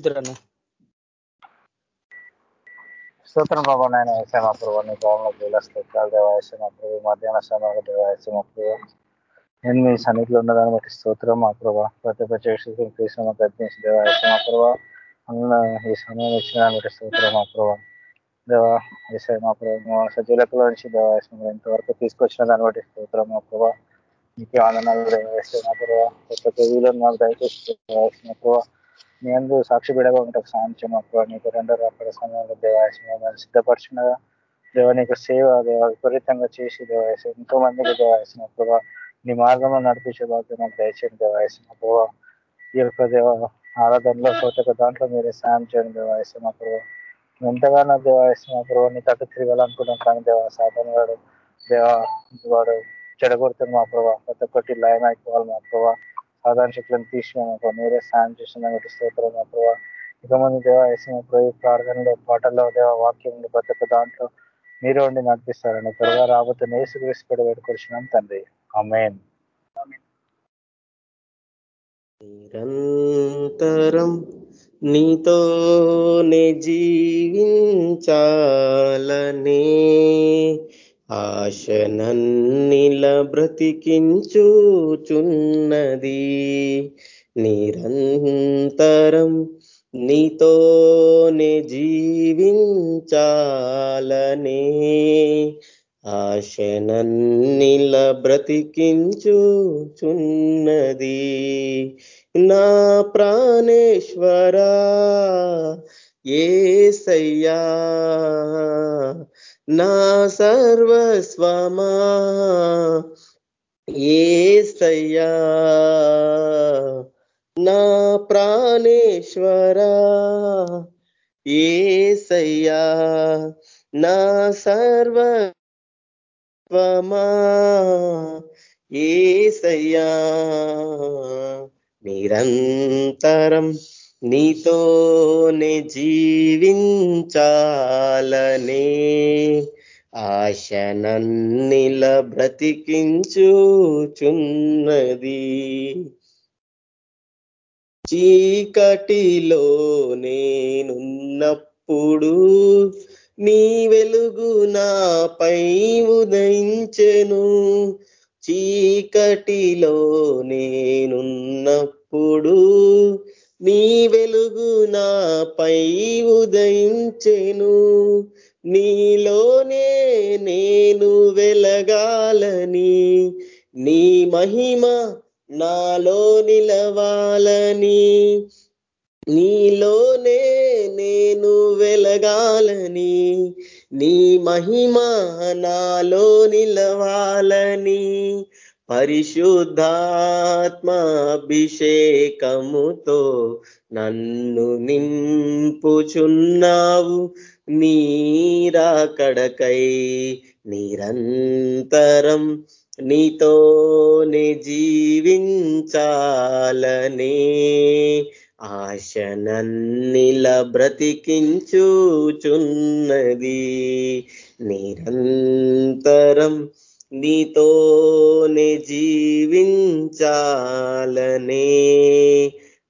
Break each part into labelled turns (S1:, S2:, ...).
S1: ఇద్దరన్నా
S2: స్తోత్రం బాబా నాయన వేసాను అప్పుడు నీ భావంలో జీల స్తోత్రాలు దేవాయసం అప్పుడు మధ్యాహ్న సమయంలో దేవాయసం అప్పుడు నేను మీ సన్నిధిలో ఉన్నదాన్ని బట్టి స్తోత్రం మా ప్రభా. ప్రతి ఒక్క చేసి తీసుకున్న ప్రయత్నించి దేవాయసం అప్పుడు అన్న ఈ సమయం ఇచ్చిన దాన్ని బట్టి స్తోత్రం మా ప్రభా. దేవా వేసే మా ప్రభావ సజ్జలకుల నుంచి దేవాయసం ఇంతవరకు తీసుకొచ్చిన దాన్ని బట్టి స్తోత్రం మా ప్రభా. మీకు ఆనందాలు దేవాయసం మా ప్రభావ ప్రతి ఒక్క వీళ్ళని మాకు దయచేసి దేవాయసం మా ప్రభావ నేను సాక్షి బిడగా ఉంటా సాంత్యం అప్పుడు నీకు రెండో రాకడ సమయంలో దేవాయసం సిద్ధపరచుండగా దేవ నీకు సేవ దేవ విపరీతంగా చేసి దేవాయసం ఎంతో మందికి దేవాయసిన ప్రభావ నీ మార్గంలో నడిపించే బాధ్యత నాకు దయచేయండి దేవాయసిన ప్రభావ ఈ యొక్క దేవ ఆరాధనలో ప్రతి దాంట్లో మీరే సాయం చేయండి దేవాయసం ప్రభావ ఎంతగానో దేవాయసం ప్రభావ నీ తట్టు తిరగాలనుకున్నాం కానీ దేవ సాధన వాడు దేవ వాడు చెడగొడుతుంది మా ప్రభావ ప్రతి ఒక్కటి లయం అయిపోవాలి మా ప్రభావ సాధారణ శక్తులను తీసినాము మీరే సాయం చేసిన స్తోత్రం మా ప్రభావ ఇక ముందు దేవ వేసిన ప్రభు ప్రార్థనలో పాటల్లో దేవ వాక్యం ప్రతి ఒక్క దాంట్లో మీరు ఉండి నడిపిస్తారని త్వరగా రాబోతున్న నేసు క్రీస్తు పెట్టుకొచ్చినాం తండ్రి. అమేన్
S3: నిరంతరం నీతోనే జీవించాలనే ఆశనన్నిల బ్రతికించుచున్నది. నిరంతరం నీతోనే జీవించాలనే ఆశనన్నిల బ్రతికించుచున్నది. నా ప్రాణేశ్వరా ఏసయ్యా నా సర్వస్వమా. ఏసయ్యా నా ప్రాణేశ్వరా. ఏసయ్యా నా సర్వస్వమా. ఏసయ్యా నిరంతరం నీతోనే జీవించాలనే ఆశనన్నిల బ్రతికించుచున్నది. చీకటిలో నేనున్నప్పుడు నీ వెలుగు నాపై ఉదయించెను. చీకటిలో నేనున్నప్పుడు నీ వెలుగు నాపై ఉదయించెను. నీలోనే నేను వెలగాలని. నీ మహిమ నాలో నిలవాలని. నీలోనే నేను వెలగాలని. నీ మహిమ నాలో నిలవాలని. పరిశుద్ధాత్మాభిషేకముతో నన్ను నింపుచున్నావు. నీరాకడకై నిరంతరం నీతోనే జీవించాలనే ఆశనన్నిల బ్రతికించుచున్నది. నిరంతరం నీతోనే జీవించాలనే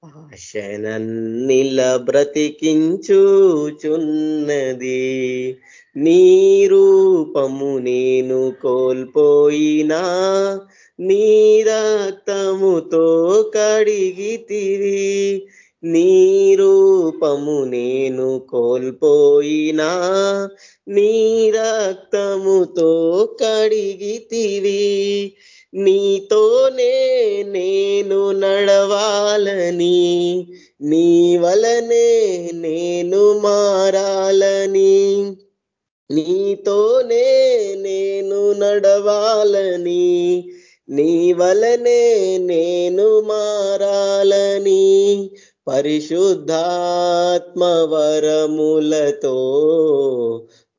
S3: ఆశనన్నిల బ్రతికించుచున్నది. నీ రూపము నేను కోల్పోయినా నీ రక్తముతో కడిగితివి నీ రూపము నేను కోల్పోయినా నీ రక్తముతో కడిగితివి. నీతోనే నేను నడవాలని నీ వలనే నేను మారాలని. నీతోనే నేను నడవాలని నీ వలనే నేను మారాలని. పరిశుద్ధాత్మ వరములతో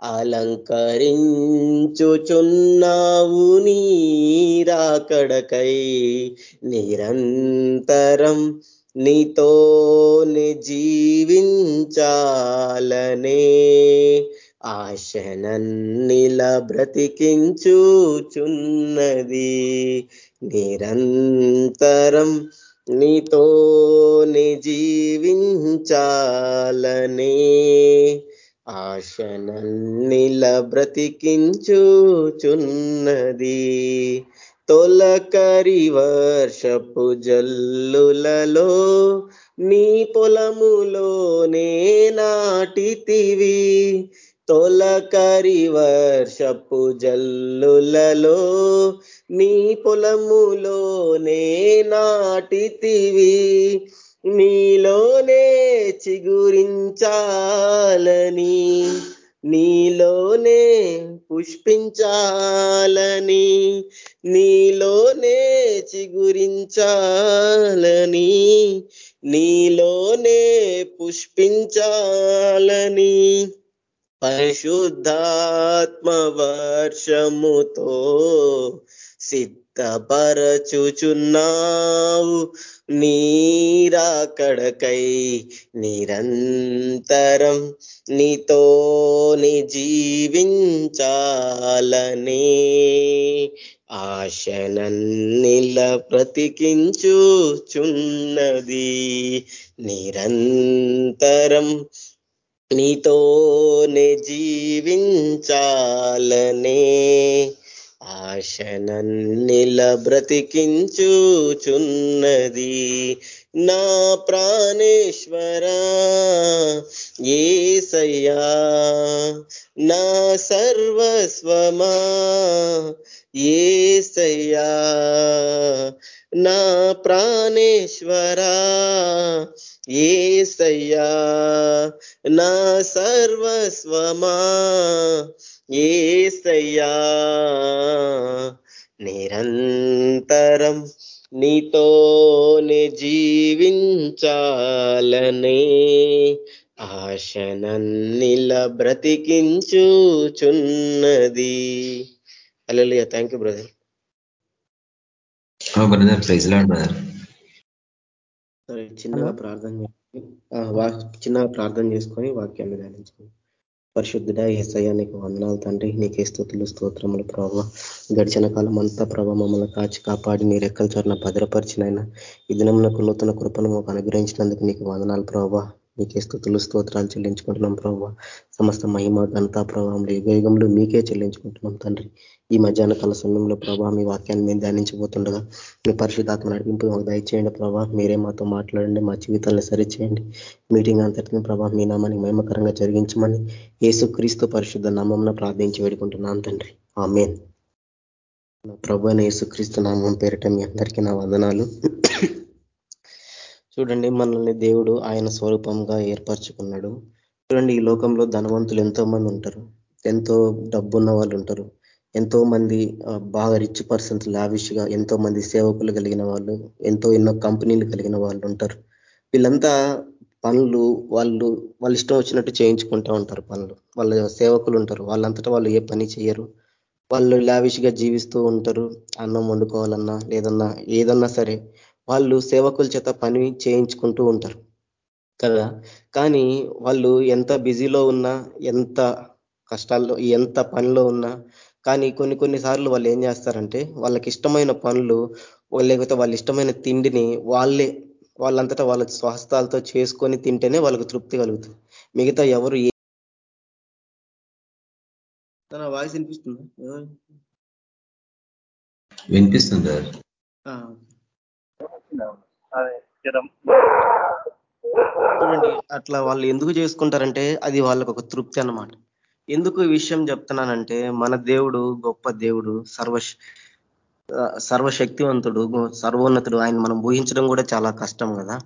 S3: అలంకరించుచున్నావు నీరాకడకై నిరంతరం నీతోని జీవించాలనే ఆశనన్నిల బ్రతికించుచున్నది. నిరంతరం నీతోనే జీవించాలనే ఆశనన్నిల బ్రతికించుచున్నది. తొలకరి వర్షపు జల్లులలో నీ పొలములోనే నాటితివి. తొలకరి వర్షపు జల్లులలో నీ పొలములోనే నాటితివి నీలోనే చిగురించాలని నీలోనే పుష్పించాలని నీలోనే చిగురించాలని నీలోనే పుష్పించాలని. పరిశుద్ధాత్మ వర్షముతో సిద్ధపరచుచున్నావు నీరాకడకై నిరంతరం నీతోని జీవించాలనే ఆశనన్నిల ప్రతికించుచున్నది. నిరంతరం నీతోనే జీవించాలనే ఆశనన్నిల బ్రతికించుచున్నది నా ప్రాణేశ్వరా ఏసయ్యా నా సర్వస్వమా ఏసయ్యా నా ప్రాణేశ్వరా ఏసయ్యా నా సర్వస్వమా ఏసయ్యా నిరంతరం నీతోనే జీవించాలనే ఆశనన్నిల బ్రతికించుచున్నది. Hallelujah thank you brother
S1: brother praise Lord brother
S3: సరే చిన్నగా ప్రార్థన చేసుకొని చిన్నగా ప్రార్థన చేసుకొని వాక్యాన్ని ధ్యానించుకోండి పరిశుద్ధుడ ఏసయ్య నీకు వందనాలు తండ్రి. నీకే స్థుతులు స్తోత్రములు ప్రభావ గడిచిన కాలం అంతా ప్రభావ మమ్మల్ని కాచి కాపాడి నీ రెక్కల చోరణ భద్రపరిచినైనా. ఈ దినమునకు నూతన కృపను మాకు అనుగ్రహించినందుకు నీకు వందనాలు ప్రభావ మీకే స్థుతులు స్తోత్రాలు చెల్లించుకుంటున్నాం ప్రభావ సమస్త మహిమ ఘనతా ప్రభావంలో యుగయుగంలో మీకే చెల్లించుకుంటున్నాం తండ్రి. ఈ మధ్యాహ్న కాల సమయంలో ప్రభావ మీ వాక్యాన్ని మేము ధ్యానించబోతుండగా మీ పరిశుద్ధాత్మ నడిపింపు మాకు దయచేయండి ప్రభావ మీరే మాతో మాట్లాడండి మా జీవితాలను సరిచేయండి. మీటింగ్ అంతటిని ప్రభావ మీ నామాన్ని మహిమకరంగా జరిగించమని ఏసుక్రీస్తు పరిశుద్ధ నామంలో ప్రార్థించి వేడుకుంటున్నాను తండ్రి. ఆ మేన్ ప్రభు యేసుక్రీస్తు నామం పేరిట మీ అందరికీ నా వందనాలు. చూడండి మనల్ని దేవుడు ఆయన స్వరూపంగా ఏర్పరచుకున్నాడు. చూడండి ఈ లోకంలో ధనవంతులు ఎంతో మంది ఉంటారు. ఎంతో డబ్బున్న వాళ్ళు ఉంటారు. ఎంతో మంది బాగా రిచ్ పర్సన్స్ లావిష్గా ఎంతో మంది సేవకులు కలిగిన వాళ్ళు ఎంతో ఎన్నో కంపెనీలు కలిగిన వాళ్ళు ఉంటారు. వీళ్ళంతా పనులు వాళ్ళు వాళ్ళు ఇష్టం వచ్చినట్టు చేయించుకుంటూ ఉంటారు పనులు. వాళ్ళ సేవకులు ఉంటారు. వాళ్ళంతటా వాళ్ళు ఏ పని చేయరు వాళ్ళు లావిష్గా జీవిస్తూ ఉంటారు. అన్నం వండుకోవాలన్నా లేదన్నా ఏదన్నా సరే వాళ్ళు సేవకుల చేత పని చేయించుకుంటూ ఉంటారు. కదా? కానీ వాళ్ళు ఎంత బిజీలో ఉన్నా ఎంత కష్టాల్లో ఎంత పనిలో ఉన్నా కానీ కొన్ని కొన్నిసార్లు వాళ్ళు ఏం చేస్తారంటే వాళ్ళకి ఇష్టమైన పనులు లేకపోతే వాళ్ళ ఇష్టమైన తిండిని వాళ్ళే వాళ్ళంతటా వాళ్ళ స్వస్థాలతో చేసుకొని తింటేనే వాళ్ళకు తృప్తి కలుగుతుంది. మిగతా ఎవరు తన వాయిస్ వినిపిస్తుందా?
S1: వినిపిస్తుంది
S3: అట్లా వాళ్ళు ఎందుకు చేసుకుంటారంటే అది వాళ్ళకు ఒక తృప్తి అన్నమాట. ఎందుకు ఈ విషయం చెప్తున్నానంటే మన దేవుడు గొప్ప దేవుడు సర్వ సర్వశక్తివంతుడు సర్వోన్నతుడు ఆయన మనం ఊహించడం కూడా చాలా కష్టం కదా.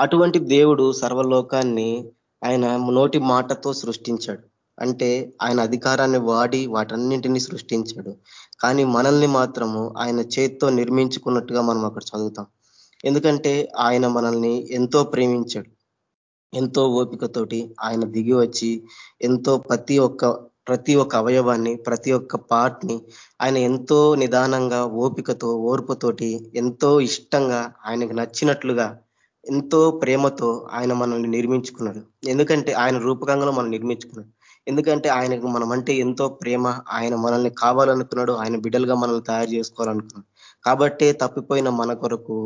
S3: అటువంటి దేవుడు సర్వలోకాన్ని ఆయన నోటి మాటతో సృష్టించాడు. అంటే ఆయన అధికారాన్ని వాడి వాటన్నింటినీ సృష్టించాడు. కానీ మనల్ని మాత్రము ఆయన చేత్తో నిర్మించుకున్నట్టుగా మనం అక్కడ చదువుతాం. ఎందుకంటే ఆయన మనల్ని ఎంతో ప్రేమించాడు. ఎంతో ఓపికతోటి ఆయన దిగి వచ్చి ఎంతో ప్రతి ఒక్క ప్రతి ఒక్క అవయవాన్ని ప్రతి ఒక్క పార్ట్ని ఆయన ఎంతో నిదానంగా ఓపికతో ఓర్పుతోటి ఎంతో ఇష్టంగా ఆయనకు నచ్చినట్లుగా ఎంతో ప్రేమతో ఆయన మనల్ని నిర్మించుకున్నాడు. ఎందుకంటే ఆయన రూపకంగా మనం నిర్మించుకున్నాడు. ఎందుకంటే ఆయనకు మనం అంటే ఎంతో ప్రేమ ఆయన మనల్ని కావాలనుకున్నాడు ఆయన బిడ్డలుగా మనల్ని తయారు చేసుకోవాలనుకున్నాడు. కాబట్టే తప్పిపోయిన మన కొరకు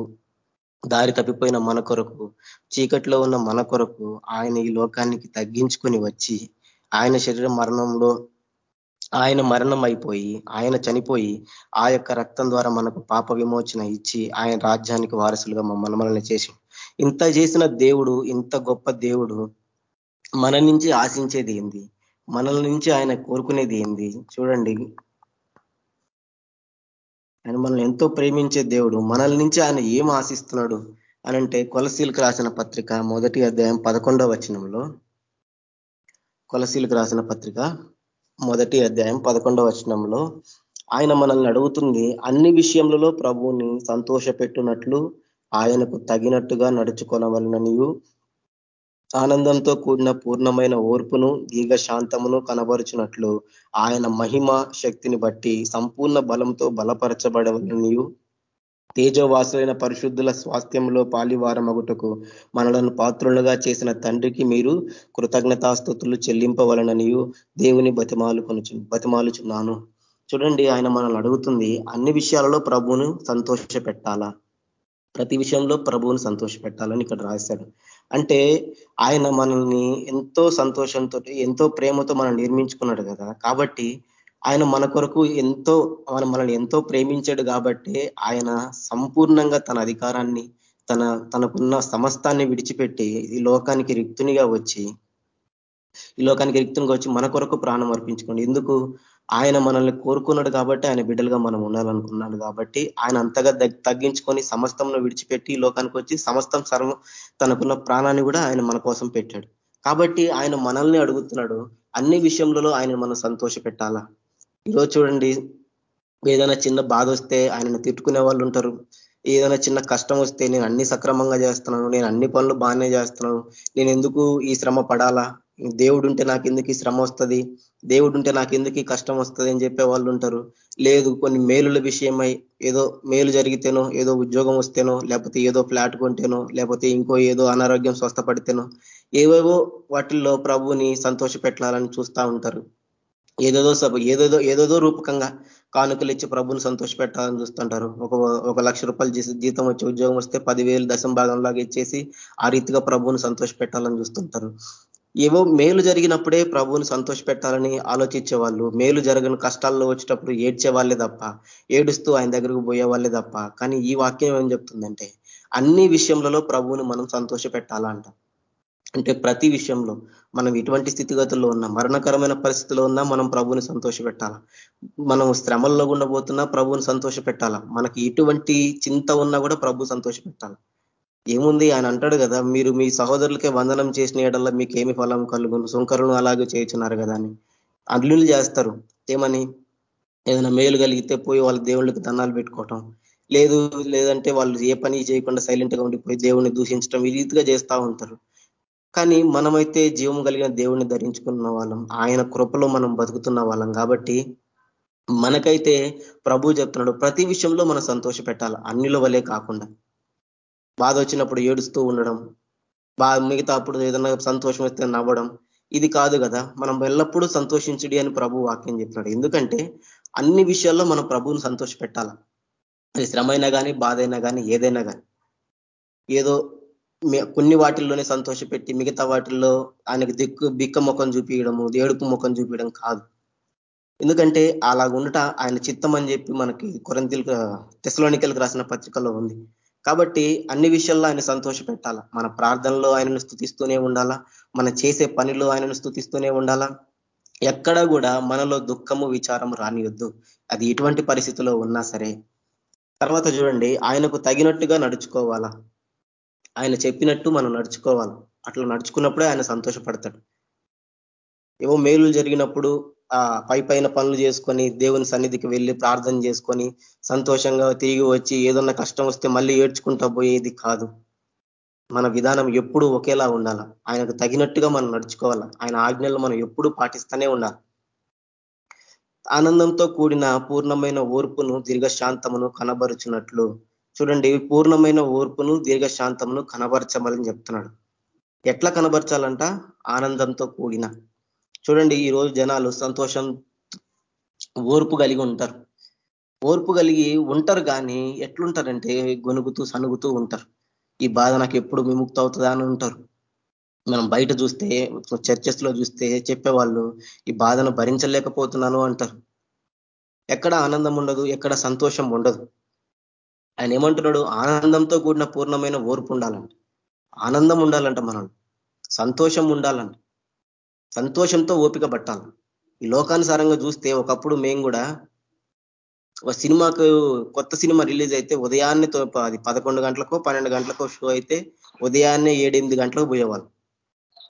S3: దారి తప్పిపోయిన మన కొరకు చీకట్లో ఉన్న మన కొరకు ఆయన ఈ లోకానికి తగ్గించుకొని వచ్చి ఆయన శరీర మరణంలో ఆయన మరణం అయిపోయి ఆయన చనిపోయి ఆ యొక్క రక్తం ద్వారా మనకు పాప విమోచన ఇచ్చి ఆయన రాజ్యానికి వారసులుగా మనల్ని చేసి ఇంత చేసిన దేవుడు ఇంత గొప్ప దేవుడు మన నుంచి ఆశించేది ఏంది? మనల నుంచి ఆయన కోరుకునేది ఏంది? చూడండి. ఆయన మనల్ని ఎంతో ప్రేమించే దేవుడు. మనల్ నుంచి ఆయన ఏం ఆశిస్తున్నాడు అనంటే కొలసీలకు రాసిన పత్రిక మొదటి అధ్యాయం పదకొండవ వచనంలో. కొలసీలకు రాసిన పత్రిక మొదటి అధ్యాయం పదకొండవ వచనంలో. ఆయన మనల్ని అడుగుతుంది అన్ని విషయములలో ప్రభువుని సంతోషపెట్టునట్లు ఆయనకు తగినట్టుగా నడుచుకోనవలననియు. ఆనందంతో కూడిన పూర్ణమైన ఓర్పును దీర్ఘ శాంతమును కనబరుచినట్లు ఆయన మహిమ శక్తిని బట్టి సంపూర్ణ బలంతో బలపరచబడవలనియు తేజవాసులైన పరిశుద్ధుల స్వాస్థ్యంలో పాలివారమగుటకు మనలను పాత్రులుగా చేసిన తండ్రికి మీరు కృతజ్ఞతాస్థుతులు చెల్లింపవలననియు దేవుని బతిమాలు కొనుచు బతిమాలుచున్నాను. చూడండి ఆయన మనల్ని అడుగుతుంది అన్ని విషయాలలో ప్రభువును సంతోష పెట్టాలా ప్రతి విషయంలో ప్రభువును సంతోష పెట్టాలని ఇక్కడ రాశాడు. అంటే ఆయన మనల్ని ఎంతో సంతోషంతో ఎంతో ప్రేమతో మనం నిర్మించుకున్నాడు కదా. కాబట్టి ఆయన మన కొరకు ఎంతో మన మనల్ని ఎంతో ప్రేమించాడు కాబట్టి ఆయన సంపూర్ణంగా తన అధికారాన్ని తన తనకున్న సమస్తాన్ని విడిచిపెట్టి ఈ లోకానికి రిక్తునిగా వచ్చి ఈ లోకానికి రిక్తునిగా వచ్చి మన కొరకు ప్రాణం అర్పించుకోండి. ఎందుకు? ఆయన మనల్ని కోరుకున్నాడు కాబట్టి ఆయన బిడ్డలుగా మనం ఉండాలనుకున్నాడు కాబట్టి ఆయన అంతగా తగ్గించుకొని సమస్తంలో విడిచిపెట్టి లోకానికి వచ్చి సమస్తం సర్వం తనకున్న ప్రాణాన్ని కూడా ఆయన మన కోసం పెట్టాడు. కాబట్టి ఆయన మనల్ని అడుగుతున్నాడు అన్ని విషయంలో ఆయన మనం సంతోష పెట్టాలా ఈరోజు చూడండి ఏదైనా చిన్న బాధ వస్తే ఆయనను తిట్టుకునే వాళ్ళు ఉంటారు. ఏదైనా చిన్న కష్టం వస్తే నేను అన్ని సక్రమంగా చేస్తున్నాను నేను అన్ని పనులు బాగానే చేస్తున్నాను నేను ఎందుకు ఈ శ్రమ పడాలా? దేవుడు ఉంటే నాకు ఎందుకు ఈ శ్రమ వస్తుంది దేవుడు ఉంటే నాకు ఎందుకు కష్టం వస్తుంది అని చెప్పే వాళ్ళు ఉంటారు లేదు కొన్ని మేలుల విషయమై ఏదో మేలు జరిగితేనో ఏదో ఉద్యోగం వస్తేనో లేకపోతే ఏదో ఫ్లాట్ కొంటేనో లేకపోతే ఇంకో ఏదో అనారోగ్యం స్వస్థపడితేనో ఏవేవో వాటిల్లో ప్రభుని సంతోష పెట్టాలని చూస్తూ ఉంటారు. ఏదేదో సభ ఏదేదో ఏదేదో రూపకంగా కానుకలు ఇచ్చి ప్రభుని సంతోష పెట్టాలని చూస్తుంటారు. ఒక ఒక లక్ష రూపాయలు జీతం వచ్చి ఉద్యోగం వస్తే పదివేలు దశం భాగంలాగా ఇచ్చేసి ఆ రీతిగా ప్రభువుని సంతోష పెట్టాలని చూస్తుంటారు. ఏవో మేలు జరిగినప్పుడే ప్రభువుని సంతోష పెట్టాలని ఆలోచించే వాళ్ళు మేలు జరగని కష్టాల్లో వచ్చేటప్పుడు ఏడ్చే వాళ్ళే తప్ప ఏడుస్తూ ఆయన దగ్గరకు పోయే వాళ్ళే తప్ప. కానీ ఈ వాక్యం ఏం చెప్తుందంటే అన్ని విషయంలో ప్రభువుని మనం సంతోష పెట్టాలంట అంటే ప్రతి విషయంలో మనం ఎటువంటి స్థితిగతుల్లో ఉన్నా మరణకరమైన పరిస్థితిలో ఉన్నా మనం ప్రభుని సంతోష పెట్టాలా మనం శ్రమల్లో ఉండబోతున్నా ప్రభుని సంతోష పెట్టాలా మనకి ఎటువంటి చింత ఉన్నా కూడా ప్రభు సంతోష పెట్టాలి ఏముంది ఆయన అంటాడు కదా మీరు మీ సహోదరులకే వందనం చేసిన ఏడల్లా మీకు ఏమి ఫలం కలుగును? సుంకరులను అలాగే చేయించున్నారు కదా అని. అల్లులు చేస్తారు. ఏమని? ఏదైనా మేలు కలిగితే పోయి వాళ్ళ దేవుళ్ళకి దండాలు పెట్టుకోవటం. లేదు లేదంటే వాళ్ళు ఏ పని చేయకుండా సైలెంట్గా ఉండిపోయి దేవుణ్ణి దూషించడం ఈ రీతిగా చేస్తూ ఉంటారు. కానీ మనమైతే జీవం కలిగిన దేవుణ్ణి ధరించుకున్న వాళ్ళం. ఆయన కృపలో మనం బతుకుతున్న వాళ్ళం. కాబట్టి మనకైతే ప్రభు చెప్తున్నాడు ప్రతి విషయంలో మనం సంతోష పెట్టాలి అన్నిల వలే కాకుండా. బాధ వచ్చినప్పుడు ఏడుస్తూ ఉండడం బా మిగతా అప్పుడు ఏదన్నా సంతోషం వస్తే నవ్వడం ఇది కాదు కదా. మనం ఎల్లప్పుడూ సంతోషించడి అని ప్రభు వాక్యం చెప్తున్నాడు. ఎందుకంటే అన్ని విషయాల్లో మనం ప్రభువుని సంతోష పెట్టాల అది శ్రమ అయినా కానీ బాధ అయినా కానీ ఏదైనా కానీ ఏదో కొన్ని వాటిల్లోనే సంతోష పెట్టి మిగతా వాటిల్లో ఆయనకు దిక్కు బిక్క ముఖం చూపించడము ఏడుపు ముఖం చూపించడం కాదు. ఎందుకంటే అలా ఉండట ఆయన చిత్తం అని చెప్పి మనకి కొరంతిల్ తెసలోనికలకు రాసిన పత్రికలో ఉంది. కాబట్టి అన్ని విషయాల్లో ఆయన సంతోష పెట్టాలా? మన ప్రార్థనలో ఆయనను స్థుతిస్తూనే ఉండాలా? మన చేసే పనిలో ఆయనను స్థుతిస్తూనే ఉండాలా? ఎక్కడ కూడా మనలో దుఃఖము విచారం రానియొద్దు. అది ఎటువంటి పరిస్థితిలో ఉన్నా సరే. తర్వాత చూడండి ఆయనకు తగినట్టుగా నడుచుకోవాలా? ఆయన చెప్పినట్టు మనం నడుచుకోవాలి. అట్లా నడుచుకున్నప్పుడే ఆయన సంతోషపడతాడు. ఏవో మేలు జరిగినప్పుడు పై పైన పనులు చేసుకొని దేవుని సన్నిధికి వెళ్ళి ప్రార్థన చేసుకొని సంతోషంగా తిరిగి వచ్చి ఏదన్నా కష్టం వస్తే మళ్ళీ ఏడ్చుకుంటా పోయేది కాదు. మన విధానం ఎప్పుడు ఒకేలా ఉండాల. ఆయనకు తగినట్టుగా మనం నడుచుకోవాలా. ఆయన ఆజ్ఞలు మనం ఎప్పుడు పాటిస్తూనే ఉండాలి. ఆనందంతో కూడిన పూర్ణమైన ఓర్పును దీర్ఘశాంతమును కనబరుచున్నట్లు. చూడండి పూర్ణమైన ఓర్పును దీర్ఘశాంతమును కనబరచమని చెప్తున్నాడు. ఎట్లా కనబరచాలంట? ఆనందంతో కూడిన. చూడండి ఈ రోజు జనాలు సంతోషం ఓర్పు కలిగి ఉంటారు. ఓర్పు కలిగి ఉంటారు కానీ ఎట్లుంటారంటే గొనుగుతూ సనుగుతూ ఉంటారు. ఈ బాధ నాకు ఎప్పుడు విముక్తి అవుతుందా అని ఉంటారు. మనం బయట చూస్తే చర్చెస్లో చూస్తే చెప్పేవాళ్ళు ఈ బాధను భరించలేకపోతున్నాను అంటారు. ఎక్కడ ఆనందం ఉండదు ఎక్కడ సంతోషం ఉండదు. ఆయన ఏమంటున్నాడు? ఆనందంతో కూడిన పూర్ణమైన ఓర్పు ఉండాలంట. ఆనందం ఉండాలంట మనం సంతోషం ఉండాలంట. సంతోషంతో ఓపిక పట్టాలి. ఈ లోకానుసారంగా చూస్తే ఒకప్పుడు మేము కూడా ఒక సినిమాకు కొత్త సినిమా రిలీజ్ అయితే ఉదయాన్నే అది పదకొండు గంటలకో పన్నెండు గంటలకో షో అయితే ఉదయాన్నే ఏడెనిమిది గంటలకు పోయేవాళ్ళు.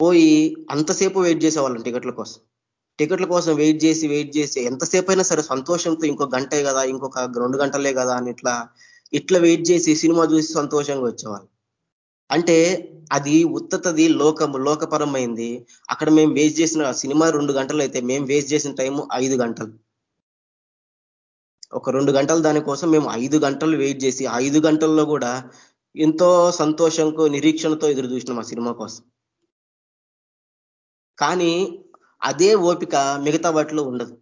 S3: పోయి అంతసేపు వెయిట్ చేసేవాళ్ళం టికెట్ల కోసం. టికెట్ల కోసం వెయిట్ చేసి వెయిట్ చేసి ఎంతసేపు అయినా సరే సంతోషంతో ఇంకో గంటే కదా ఇంకొక రెండు గంటలే కదా అని ఇట్లా ఇట్లా వెయిట్ చేసి సినిమా చూసి సంతోషంగా వచ్చేవాళ్ళు. అంటే అది ఉత్తతది లోకం లోకపరమైంది. అక్కడ మేము వేస్ట్ చేసిన సినిమా రెండు గంటలు అయితే మేము వేస్ట్ చేసిన టైము ఐదు గంటలు. ఒక రెండు గంటలు దానికోసం మేము ఐదు గంటలు వెయిట్ చేసి ఐదు గంటల్లో కూడా ఎంతో సంతోషంతో నిరీక్షణతో ఎదురు చూసినాం ఆ సినిమా కోసం. కానీ అదే ఓపిక మిగతా వాటిలో ఉండదు.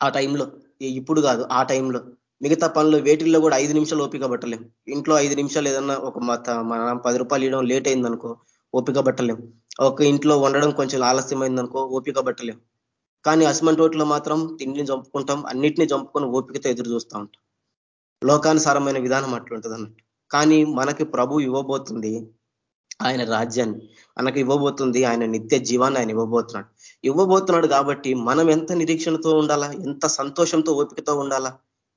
S3: ఆ టైంలో. ఇప్పుడు కాదు ఆ టైంలో. మిగతా పనులు వేటిల్లో కూడా ఐదు నిమిషాలు ఓపిక పట్టలేం. ఇంట్లో ఐదు నిమిషాలు ఏదన్నా ఒక మనం పది రూపాయలు ఇవ్వడం లేట్ అయిందనుకో ఓపిక పట్టలేం. ఒక ఇంట్లో వండడం కొంచెం ఆలస్యమైందనుకో ఓపిక పట్టలేం. కానీ అస్మంట్ రోడ్లో మాత్రం తిండిని చంపుకుంటాం అన్నిటినీ చంపుకొని ఓపికతో ఎదురు చూస్తూ ఉంటాం. లోకానుసారమైన విధానం అట్లుంటుంది అన్నట్టు కానీ మనకి ప్రభు ఇవ్వబోతుంది ఆయన రాజ్యాన్ని. మనకి ఇవ్వబోతుంది ఆయన నిత్య జీవాన్ని ఆయన ఇవ్వబోతున్నాడు. ఇవ్వబోతున్నాడు కాబట్టి మనం ఎంత నిరీక్షణతో ఉండాలా? ఎంత సంతోషంతో ఓపికతో ఉండాలా?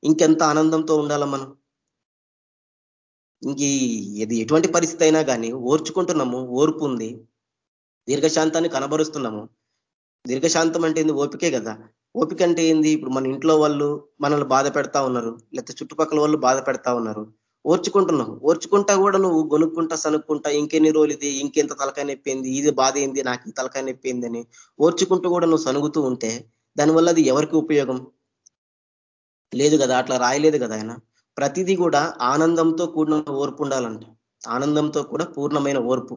S3: ఇంకెంత ఆనందంతో ఉండాలా మనం? ఇంక ఇది ఎటువంటి పరిస్థితి అయినా కానీ ఓర్చుకుంటున్నాము ఓర్పు ఉంది. దీర్ఘశాంతాన్ని కనబరుస్తున్నాము. దీర్ఘశాంతం అంటే ఏంది? ఓపికే కదా. ఓపిక అంటే ఏంది? ఇప్పుడు మన ఇంట్లో వాళ్ళు మనల్ని బాధ పెడతా ఉన్నారు లేకపోతే చుట్టుపక్కల వాళ్ళు బాధ పెడతా ఉన్నారు. ఓర్చుకుంటున్నావు ఓర్చుకుంటా కూడా నువ్వు గొనుక్కుంటా సనుక్కుంటా ఇంకెన్ని రోజులు ఇది ఇంకెంత తలకాయ నొప్పింది ఇది బాధ ఏంది నాకు తలకాయ నొప్పింది అని ఓర్చుకుంటూ కూడా నువ్వు సనుగుతూ ఉంటే దానివల్ల అది ఎవరికి ఉపయోగం? లేదు కదా అట్లా రాయలేదు కదా ఆయన. ప్రతిదీ కూడా ఆనందంతో కూడిన ఓర్పు ఉండాలంట. ఆనందంతో కూడా పూర్ణమైన ఓర్పు.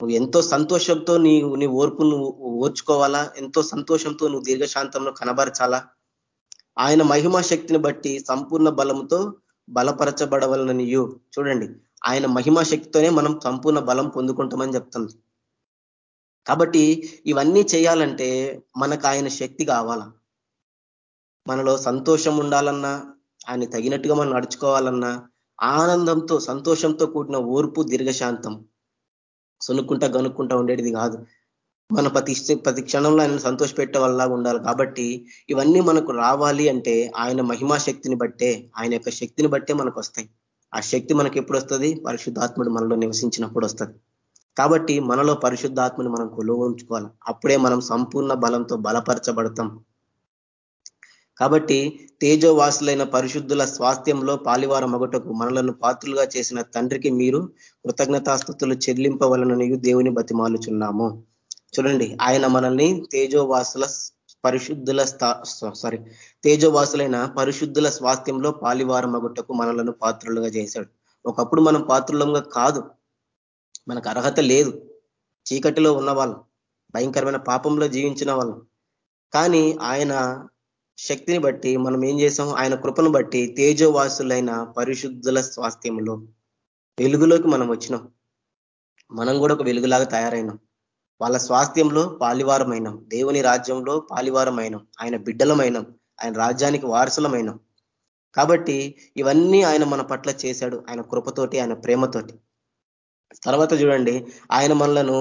S3: నువ్వు ఎంతో సంతోషంతో నీ నీ ఓర్పు నువ్వు ఓర్చుకోవాలా? ఎంతో సంతోషంతో నువ్వు దీర్ఘశాంతంలో కనబరచాలా? ఆయన మహిమా శక్తిని బట్టి సంపూర్ణ బలంతో బలపరచబడవలనని చూడండి ఆయన మహిమా శక్తితోనే మనం సంపూర్ణ బలం పొందుకుంటామని చెప్తుంది. కాబట్టి ఇవన్నీ చేయాలంటే మనకు ఆయన శక్తి కావాలా? మనలో సంతోషం ఉండాలన్నా ఆయన తగినట్టుగా మనం నడుచుకోవాలన్నా ఆనందంతో సంతోషంతో కూడిన ఓర్పు దీర్ఘశాంతం. సొనుక్కుంటా గనుక్కుంటా ఉండేది కాదు. మన ప్రతి ప్రతి క్షణంలో ఆయన సంతోష పెట్టే వల్ల ఉండాలి కాబట్టి ఇవన్నీ మనకు రావాలి అంటే ఆయన మహిమా శక్తిని బట్టే ఆయన యొక్క శక్తిని బట్టే మనకు వస్తాయి ఆ శక్తి మనకి ఎప్పుడు వస్తుంది పరిశుద్ధాత్ముడు మనలో నివసించినప్పుడు వస్తుంది కాబట్టి మనలో పరిశుద్ధాత్మని మనం కొలువు ఉంచుకోవాలి. అప్పుడే మనం సంపూర్ణ బలంతో బలపరచబడతాం. కాబట్టి తేజోవాసులైన పరిశుద్ధుల స్వాస్థ్యంలో పాలివార మగటకు మనలను పాత్రులుగా చేసిన తండ్రికి మీరు కృతజ్ఞతాస్థుతులు చెల్లింపవలనని దేవుని బతిమాలుచున్నాము. చూడండి ఆయన మనల్ని తేజోవాసుల పరిశుద్ధుల సారీ తేజోవాసులైన పరిశుద్ధుల స్వాస్థ్యంలో పాలివార మగుటకు మనలను పాత్రులుగా చేశాడు. ఒకప్పుడు మనం పాత్రులంగా కాదు. మనకు అర్హత లేదు. చీకటిలో ఉన్న వాళ్ళం భయంకరమైన పాపంలో జీవించిన వాళ్ళం. కానీ ఆయన శక్తిని బట్టి మనం ఏం చేసాం? ఆయన కృపను బట్టి తేజోవాసులైన పరిశుద్ధుల స్వాస్థ్యంలో వెలుగులోకి మనం వచ్చినాం. మనం కూడా ఒక వెలుగులాగా తయారైనాం. వాళ్ళ స్వాస్థ్యంలో పాలివారమైనాం. దేవుని రాజ్యంలో పాలివారమైనాం. ఆయన బిడ్డలమైనాం. ఆయన రాజ్యానికి వారసులమైనాం. కాబట్టి ఇవన్నీ ఆయన మన పట్ల చేశాడు. ఆయన కృపతోటి ఆయన ప్రేమతోటి. తర్వాత చూడండి ఆయన మనలను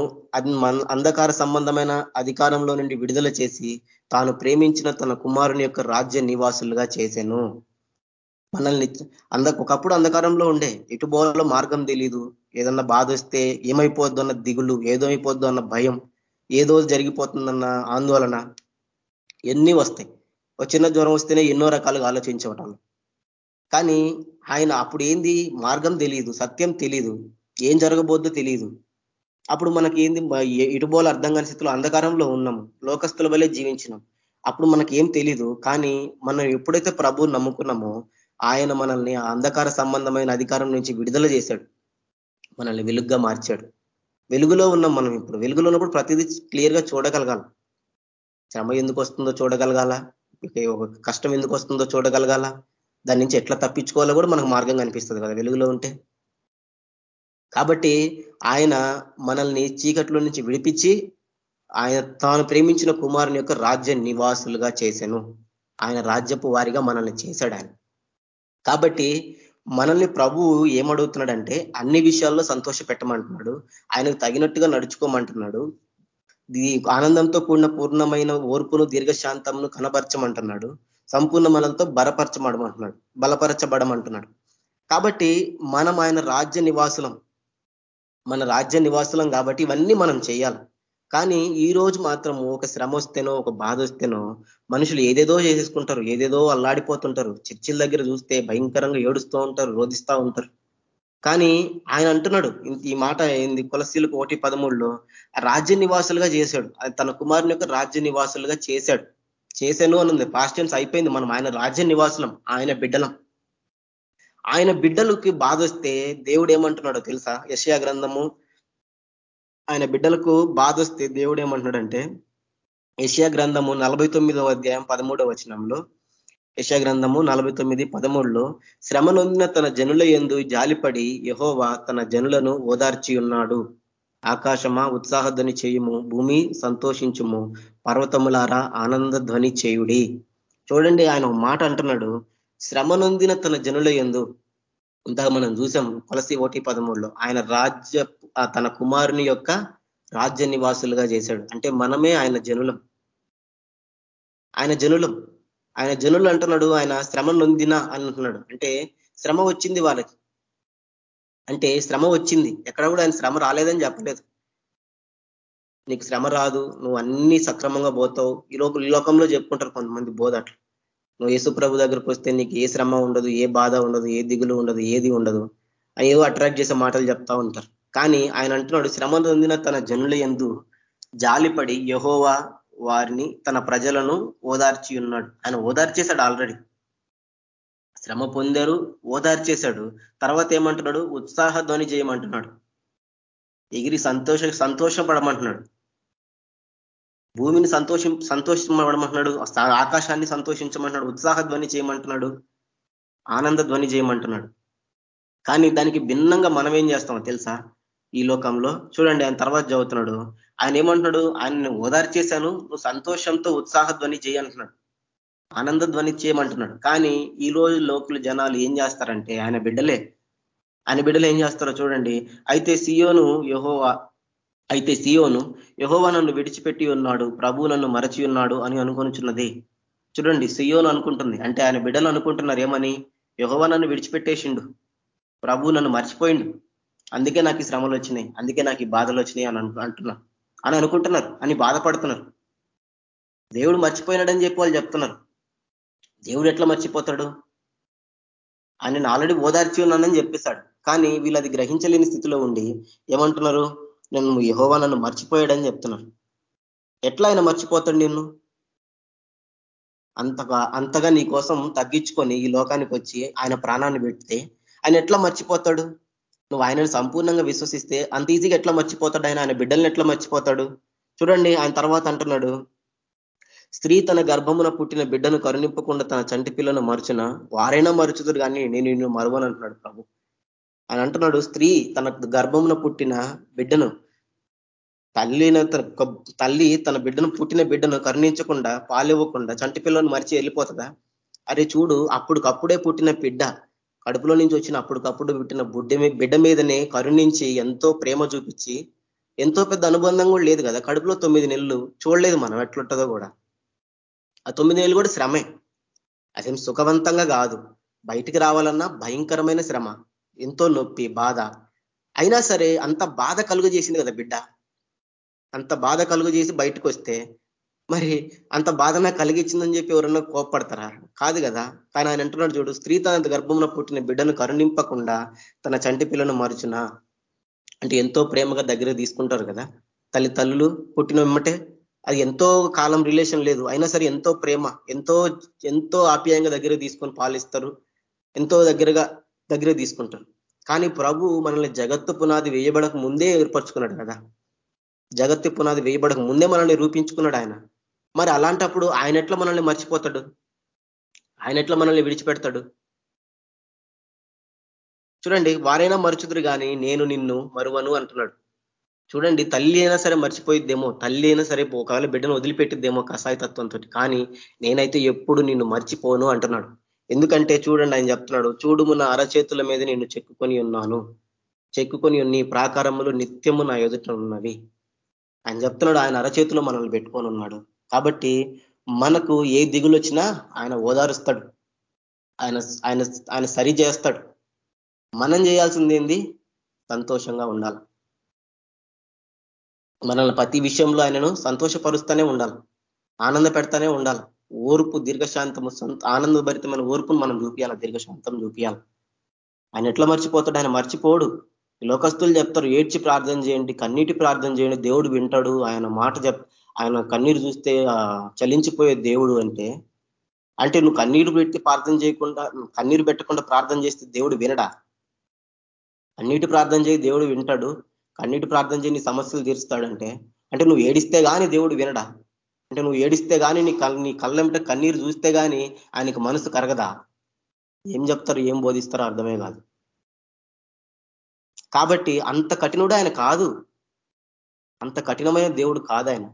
S3: అంధకార సంబంధమైన అధికారంలో నుండి విడుదల చేసి తాను ప్రేమించిన తన కుమారుని యొక్క రాజ్య నివాసులుగా చేశాను మనల్ని అంద ఒకప్పుడు అంధకారంలో ఉండే ఇటు బోలలో మార్గం తెలీదు. ఏదన్నా బాధ వస్తే ఏమైపోద్దు అన్న దిగులు ఏదైపోద్దు అన్న భయం ఏదో జరిగిపోతుందన్న ఆందోళన ఎన్ని వస్తాయి. ఒక చిన్న జ్వరం వస్తేనే ఎన్నో రకాలుగా ఆలోచించవటం కానీ ఆయన అప్పుడు ఏంది? మార్గం తెలియదు సత్యం తెలీదు. ఏం జరగబోద్దో తెలియదు అప్పుడు మనకి ఏంది ఇటుబోలు అర్థం కాని స్థితిలో అంధకారంలో ఉన్నాము లోకస్తుల వల్లే జీవించినాం. అప్పుడు మనకి ఏం తెలీదు. కానీ మనం ఎప్పుడైతే ప్రభు నమ్ముకున్నామో ఆయన మనల్ని అంధకార సంబంధమైన అధికారం నుంచి విడుదల చేశాడు. మనల్ని వెలుగుగా మార్చాడు. వెలుగులో ఉన్నాం మనం ఇప్పుడు. వెలుగులో ఉన్నప్పుడు ప్రతిదీ క్లియర్గా చూడగలగాల. శ్రమ ఎందుకు వస్తుందో చూడగలగాల? ఒక కష్టం ఎందుకు వస్తుందో చూడగలగాల? దాని నుంచి ఎట్లా తప్పించుకోవాలో కూడా మనకు మార్గం కనిపిస్తుంది కదా వెలుగులో ఉంటే. కాబట్టి ఆయన మనల్ని చీకట్లో నుంచి విడిపించి ఆయన తాను ప్రేమించిన కుమారుని యొక్క రాజ్య నివాసులుగా చేశాను. ఆయన రాజ్యపు వారిగా మనల్ని చేశాడు ఆయన. కాబట్టి మనల్ని ప్రభువు ఏమడుగుతున్నాడంటే అన్ని విషయాల్లో సంతోష పెట్టమంటున్నాడు. ఆయనకు తగినట్టుగా నడుచుకోమంటున్నాడు. ఆనందంతో కూడిన పూర్ణమైన ఓర్పును దీర్ఘశాంతంను కనపరచమంటున్నాడు సంపూర్ణ మనలతో బలపరచబడమంటున్నాడు. బలపరచబడమంటున్నాడు. కాబట్టి మనం ఆయన రాజ్య నివాసులం. మన రాజ్య నివాసులం కాబట్టి ఇవన్నీ మనం చేయాలి. కానీ ఈ రోజు మాత్రము ఒక శ్రమ వస్తేనో ఒక బాధ వస్తేనో మనుషులు ఏదేదో చేసేసుకుంటారు ఏదేదో అల్లాడిపోతుంటారు. చర్చిల దగ్గర చూస్తే భయంకరంగా ఏడుస్తూ ఉంటారు రోధిస్తూ ఉంటారు. కానీ ఆయన అంటున్నాడు ఈ మాట ఏంది? కులశీలకు ఒకటి పదమూడులో రాజ్య నివాసులుగా చేశాడు. తన కుమారుని యొక్క రాజ్య నివాసులుగా చేశాడు. చేశాను అని పాస్ట్ అయిపోయింది. మనం ఆయన రాజ్య నివాసులం ఆయన బిడ్డలం. ఆయన బిడ్డలకి బాధ వస్తే దేవుడు ఏమంటున్నాడో తెలుసా? యశయా గ్రంథము. ఆయన బిడ్డలకు బాధ వస్తే దేవుడు ఏమంటున్నాడంటే యశయా గ్రంథము నలభై తొమ్మిదవ అధ్యాయం పదమూడవ వచనంలో యశా గ్రంథము నలభై తొమ్మిది పదమూడులో శ్రమ నొందిన తన జనుల ఎందు జాలిపడి యహోవా తన జనులను ఓదార్చి ఉన్నాడు. ఆకాశమా ఉత్సాహధ్వని చేయుము భూమి సంతోషించుము పర్వతములారా ఆనంద ధ్వని చేయుడి. చూడండి ఆయన మాట అంటున్నాడు శ్రమ నొందిన తన జనుల ఎందు ఇంతగా మనం చూసాం కొలసి ఓటి పదమూడులో ఆయన రాజ్య తన కుమారుని యొక్క రాజ్య నివాసులుగా చేశాడు. అంటే మనమే ఆయన జనులం. ఆయన జనులం. ఆయన జనులు అంటున్నాడు ఆయన శ్రమ నొందిన అని అంటున్నాడు. అంటే శ్రమ వచ్చింది వాళ్ళకి. అంటే శ్రమ వచ్చింది. ఎక్కడ కూడా ఆయన శ్రమ రాలేదని చెప్పలేదు. నీకు శ్రమ రాదు నువ్వు అన్ని సక్రమంగా పోతావు. ఈ లోక ఈ లోకంలో చెప్పుకుంటారు కొంతమంది బోధ అట్లా నువ్వు యేసు ప్రభు దగ్గరకు వస్తే నీకు ఏ శ్రమ ఉండదు ఏ బాధ ఉండదు ఏ దిగులు ఉండదు ఏది ఉండదు ఏవో అట్రాక్ట్ చేసే మాటలు చెప్తా ఉంటారు. కానీ ఆయన అంటున్నాడు శ్రమ పొందిన తన జనుల ఎందు జాలిపడి యహోవా వారిని తన ప్రజలను ఓదార్చి ఉన్నాడు. ఆయన ఓదార్చేశాడు ఆల్రెడీ శ్రమ పొందారు ఓదార్చేశాడు. తర్వాత ఏమంటున్నాడు? ఉత్సాహ ధ్వని చేయమంటున్నాడు. ఎగిరి సంతోష సంతోషపడమంటున్నాడు. భూమిని సంతోషం సంతోషపడమంటున్నాడు ఆకాశాన్ని సంతోషించమంటున్నాడు ఉత్సాహ ధ్వని చేయమంటున్నాడు ఆనంద ధ్వని చేయమంటున్నాడు. కానీ దానికి భిన్నంగా మనం ఏం చేస్తామో తెలుసా? ఈ లోకంలో చూడండి ఆయన తర్వాత చదువుతున్నాడు. ఆయన ఏమంటున్నాడు? ఆయన ఓదార్చేశాను నువ్వు సంతోషంతో ఉత్సాహ ధ్వని చేయంటున్నాడు ఆనంద ధ్వని చేయమంటున్నాడు. కానీ ఈ రోజు లోకులు జనాలు ఏం చేస్తారంటే ఆయన బిడ్డలే. ఆయన బిడ్డలు ఏం చేస్తారో చూడండి. అయితే సియోను యహో అయితే సియోను యహోవా నన్ను విడిచిపెట్టి ఉన్నాడు ప్రభు నన్ను మరచి ఉన్నాడు అని అనుకొనిచున్నది. చూడండి సియోను అనుకుంటుంది. అంటే ఆయన బిడ్డలు అనుకుంటున్నారు ఏమని? యహోవా నన్ను విడిచిపెట్టేసిండు. ప్రభు నన్ను మర్చిపోయిండు. అందుకే నాకు ఈ శ్రమలు వచ్చినాయి. అందుకే నాకు ఈ బాధలు వచ్చినాయి అని అంటున్నా. అని అనుకుంటున్నారు. అని బాధపడుతున్నారు. దేవుడు మర్చిపోయినాడని చెప్పి వాళ్ళు చెప్తున్నారు. దేవుడు ఎట్లా మర్చిపోతాడు? ఆయన ఆల్రెడీ ఓదార్చి ఉన్నానని చెప్పేశాడు. కానీ వీళ్ళు అది గ్రహించలేని స్థితిలో ఉండి ఏమంటున్నారు? నేను యహోవా నన్ను మర్చిపోయాడని చెప్తున్నాను ఎట్లా ఆయన మర్చిపోతాడు నిన్ను? అంతగా అంతగా నీ కోసం తగ్గించుకొని ఈ లోకానికి వచ్చి ఆయన ప్రాణాన్ని పెడితే ఆయన ఎట్లా మర్చిపోతాడు? నువ్వు ఆయనను సంపూర్ణంగా విశ్వసిస్తే అంత ఈజీగా ఎట్లా మర్చిపోతాడు ఆయన? ఆయన బిడ్డల్ని ఎట్లా మర్చిపోతాడు? చూడండి ఆయన తర్వాత అంటున్నాడు స్త్రీ తన గర్భమున పుట్టిన బిడ్డను కరుణింపకుండా తన చంటి పిల్లను మరుచున? వారైనా మరుచుదురు కానీ నేను నిన్ను మరువను అంటున్నాడు ప్రభు. అని అంటున్నాడు. స్త్రీ తన గర్భమున పుట్టిన బిడ్డను తల్లిన తల్లి తన బిడ్డను పుట్టిన బిడ్డను కరుణించకుండా పాలివ్వకుండా చంటి పిల్లను మరిచి వెళ్ళిపోతుందా? అరే చూడు అప్పుడుకప్పుడే పుట్టిన బిడ్డ కడుపులో నుంచి వచ్చిన అప్పటికప్పుడు పుట్టిన బుడ్డ బిడ్డ మీదనే కరుణించి ఎంతో ప్రేమ చూపించి ఎంతో పెద్ద అనుబంధం కూడా లేదు కదా. కడుపులో తొమ్మిది నెలలు చూడలేదు మనం ఎట్లుంటుందో కూడా. ఆ తొమ్మిది నెలలు కూడా శ్రమే. అదేం సుఖవంతంగా కాదు. బయటికి రావాలన్నా భయంకరమైన శ్రమ. ఎంతో నొప్పి బాధ. అయినా సరే అంత బాధ కలుగు చేసింది కదా బిడ్డ. అంత బాధ కలుగు చేసి బయటకు వస్తే మరి అంత బాధ నాకు కలిగించిందని చెప్పి ఎవరన్నా కోప్పడతారా? కాదు కదా. కానీ ఆయన అంటున్నాడు చూడు స్త్రీ తన గర్భంలో పుట్టిన బిడ్డను కరుణింపకుండా తన చంటి పిల్లను మరుచున? అంటే ఎంతో ప్రేమగా దగ్గర తీసుకుంటారు కదా. తల్లి తల్లులు పుట్టిన వెమ్మటే అది ఎంతో కాలం రిలేషన్ లేదు. అయినా సరే ఎంతో ప్రేమ ఎంతో ఎంతో ఆప్యాయంగా దగ్గర తీసుకొని పాలిస్తారు. ఎంతో దగ్గరగా దగ్గర తీసుకుంటారు కానీ ప్రభు మనల్ని జగత్తు పునాది వేయబడక ముందే ఏర్పరచుకున్నాడు కదా. జగత్తు పునాది వేయబడక ముందే మనల్ని రూపించుకున్నాడు ఆయన. మరి అలాంటప్పుడు ఆయన ఎట్లా మనల్ని మర్చిపోతాడు? ఆయన ఎట్లా మనల్ని విడిచిపెడతాడు? చూడండి వారైనా మరుచుదురు కానీ నేను నిన్ను మరువను అంటున్నాడు. చూడండి తల్లి అయినా సరే మర్చిపోయిద్దేమో తల్లి అయినా సరే ఒకవేళ బిడ్డను వదిలిపెట్టిద్దేమో కసాయతత్వంతో కానీ నేనైతే ఎప్పుడు నిన్ను మర్చిపోను అంటున్నాడు. ఎందుకంటే చూడండి ఆయన చెప్తున్నాడు చూడుము నా అరచేతుల మీద నేను చెక్కుకొని ఉన్నాను. చెక్కుకొని నీ ప్రాకారములు నిత్యము నా ఎదుట ఉన్నవి. ఆయన చెప్తున్నాడు ఆయన అరచేతిలో మనల్ని పెట్టుకొని ఉన్నాడు. కాబట్టి మనకు ఏ దిగులు వచ్చినా ఆయన ఓదారుస్తాడు. ఆయన ఆయన ఆయన సరి చేస్తాడు. మనం చేయాల్సింది ఏంది? సంతోషంగా ఉండాలి. మనల్ని ప్రతి విషయంలో ఆయనను సంతోషపరుస్తూనే ఉండాలి. ఆనంద పెడతానే ఉండాలి. ఓర్పు దీర్ఘశాంతము ఆనందభరితమైన ఓర్పును మనం చూపించాలి దీర్ఘశాంతం చూపించాలి ఆయన ఎట్లా మర్చిపోతాడు? ఆయన మర్చిపోడు. లోకస్తులు చెప్తారు ఏడ్చి ప్రార్థన చేయండి కన్నీటి ప్రార్థన చేయండి దేవుడు వింటాడు ఆయన మాట చెప్ ఆయన కన్నీరు చూస్తే చలించిపోయే దేవుడు అంటే అంటే నువ్వు కన్నీరు పెట్టి ప్రార్థన చేయకుండా కన్నీరు పెట్టకుండా ప్రార్థన చేస్తే దేవుడు వినడా? కన్నీటి ప్రార్థన చేయి దేవుడు వింటాడు. కన్నీటి ప్రార్థన చేయి నీ సమస్యలు తీరుస్తాడంటే అంటే నువ్వు ఏడిస్తే కానీ దేవుడు వినడా? అంటే నువ్వు ఏడిస్తే కానీ నీ కళ్ళ నీ కళ్ళంటే కన్నీరు చూస్తే కానీ ఆయనకు మనసు కరగదా? ఏం చెప్తారు ఏం బోధిస్తారో అర్థమే కాదు. కాబట్టి అంత కఠినుడు ఆయన కాదు. అంత కఠినమైన దేవుడు కాదు ఆయన.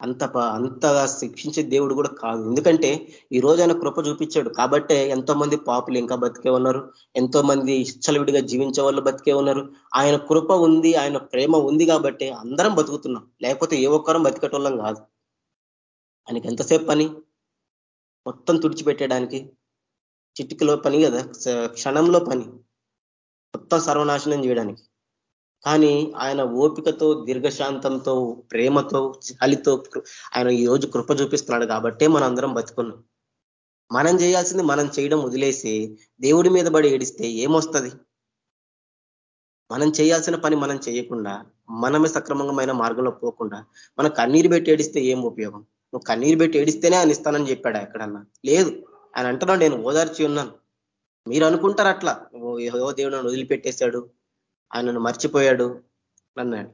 S3: అంత అంతగా శిక్షించే దేవుడు కూడా కాదు. ఎందుకంటే ఈ రోజు ఆయన కృప చూపించాడు. కాబట్టే ఎంతో మంది పాపులు ఇంకా బతికే ఉన్నారు. ఎంతో మంది ఇచ్చలవిడిగా జీవించే వాళ్ళు బతికే ఉన్నారు. ఆయన కృప ఉంది ఆయన ప్రేమ ఉంది కాబట్టి అందరం బతుకుతున్నాం. లేకపోతే ఏ ఒక్కరం బతికటోళ్ళం కాదు. ఆయనకి ఎంతసేపు పని? మొత్తం తుడిచిపెట్టడానికి చిటికలో పని కదా క్షణంలో పని. మొత్తం సర్వనాశనం చేయడానికి. కానీ ఆయన ఓపికతో దీర్ఘశాంతంతో ప్రేమతో జాలితో ఆయన ఈ రోజు కృప చూపిస్తున్నాడు కాబట్టే మనం అందరం బతుకున్నాం. మనం చేయాల్సింది మనం చేయడం వదిలేసి దేవుడి మీద పడి ఏడిస్తే ఏమొస్తుంది? మనం చేయాల్సిన పని మనం చేయకుండా మనమే సక్రమంగా మార్గంలో పోకుండా మనం కన్నీరు పెట్టి ఏడిస్తే ఏం ఉపయోగం? నువ్వు కన్నీరు పెట్టి ఏడిస్తేనే ఆయన ఇస్తానని చెప్పాడు ఎక్కడన్నా? లేదు. ఆయన అంటున్నాడు నేను ఓదార్చి ఉన్నాను. మీరు అనుకుంటారు అట్లా. ఓ దేవుడు నన్ను వదిలిపెట్టేశాడు. ఆయనను మర్చిపోయాడు. అన్నాడు.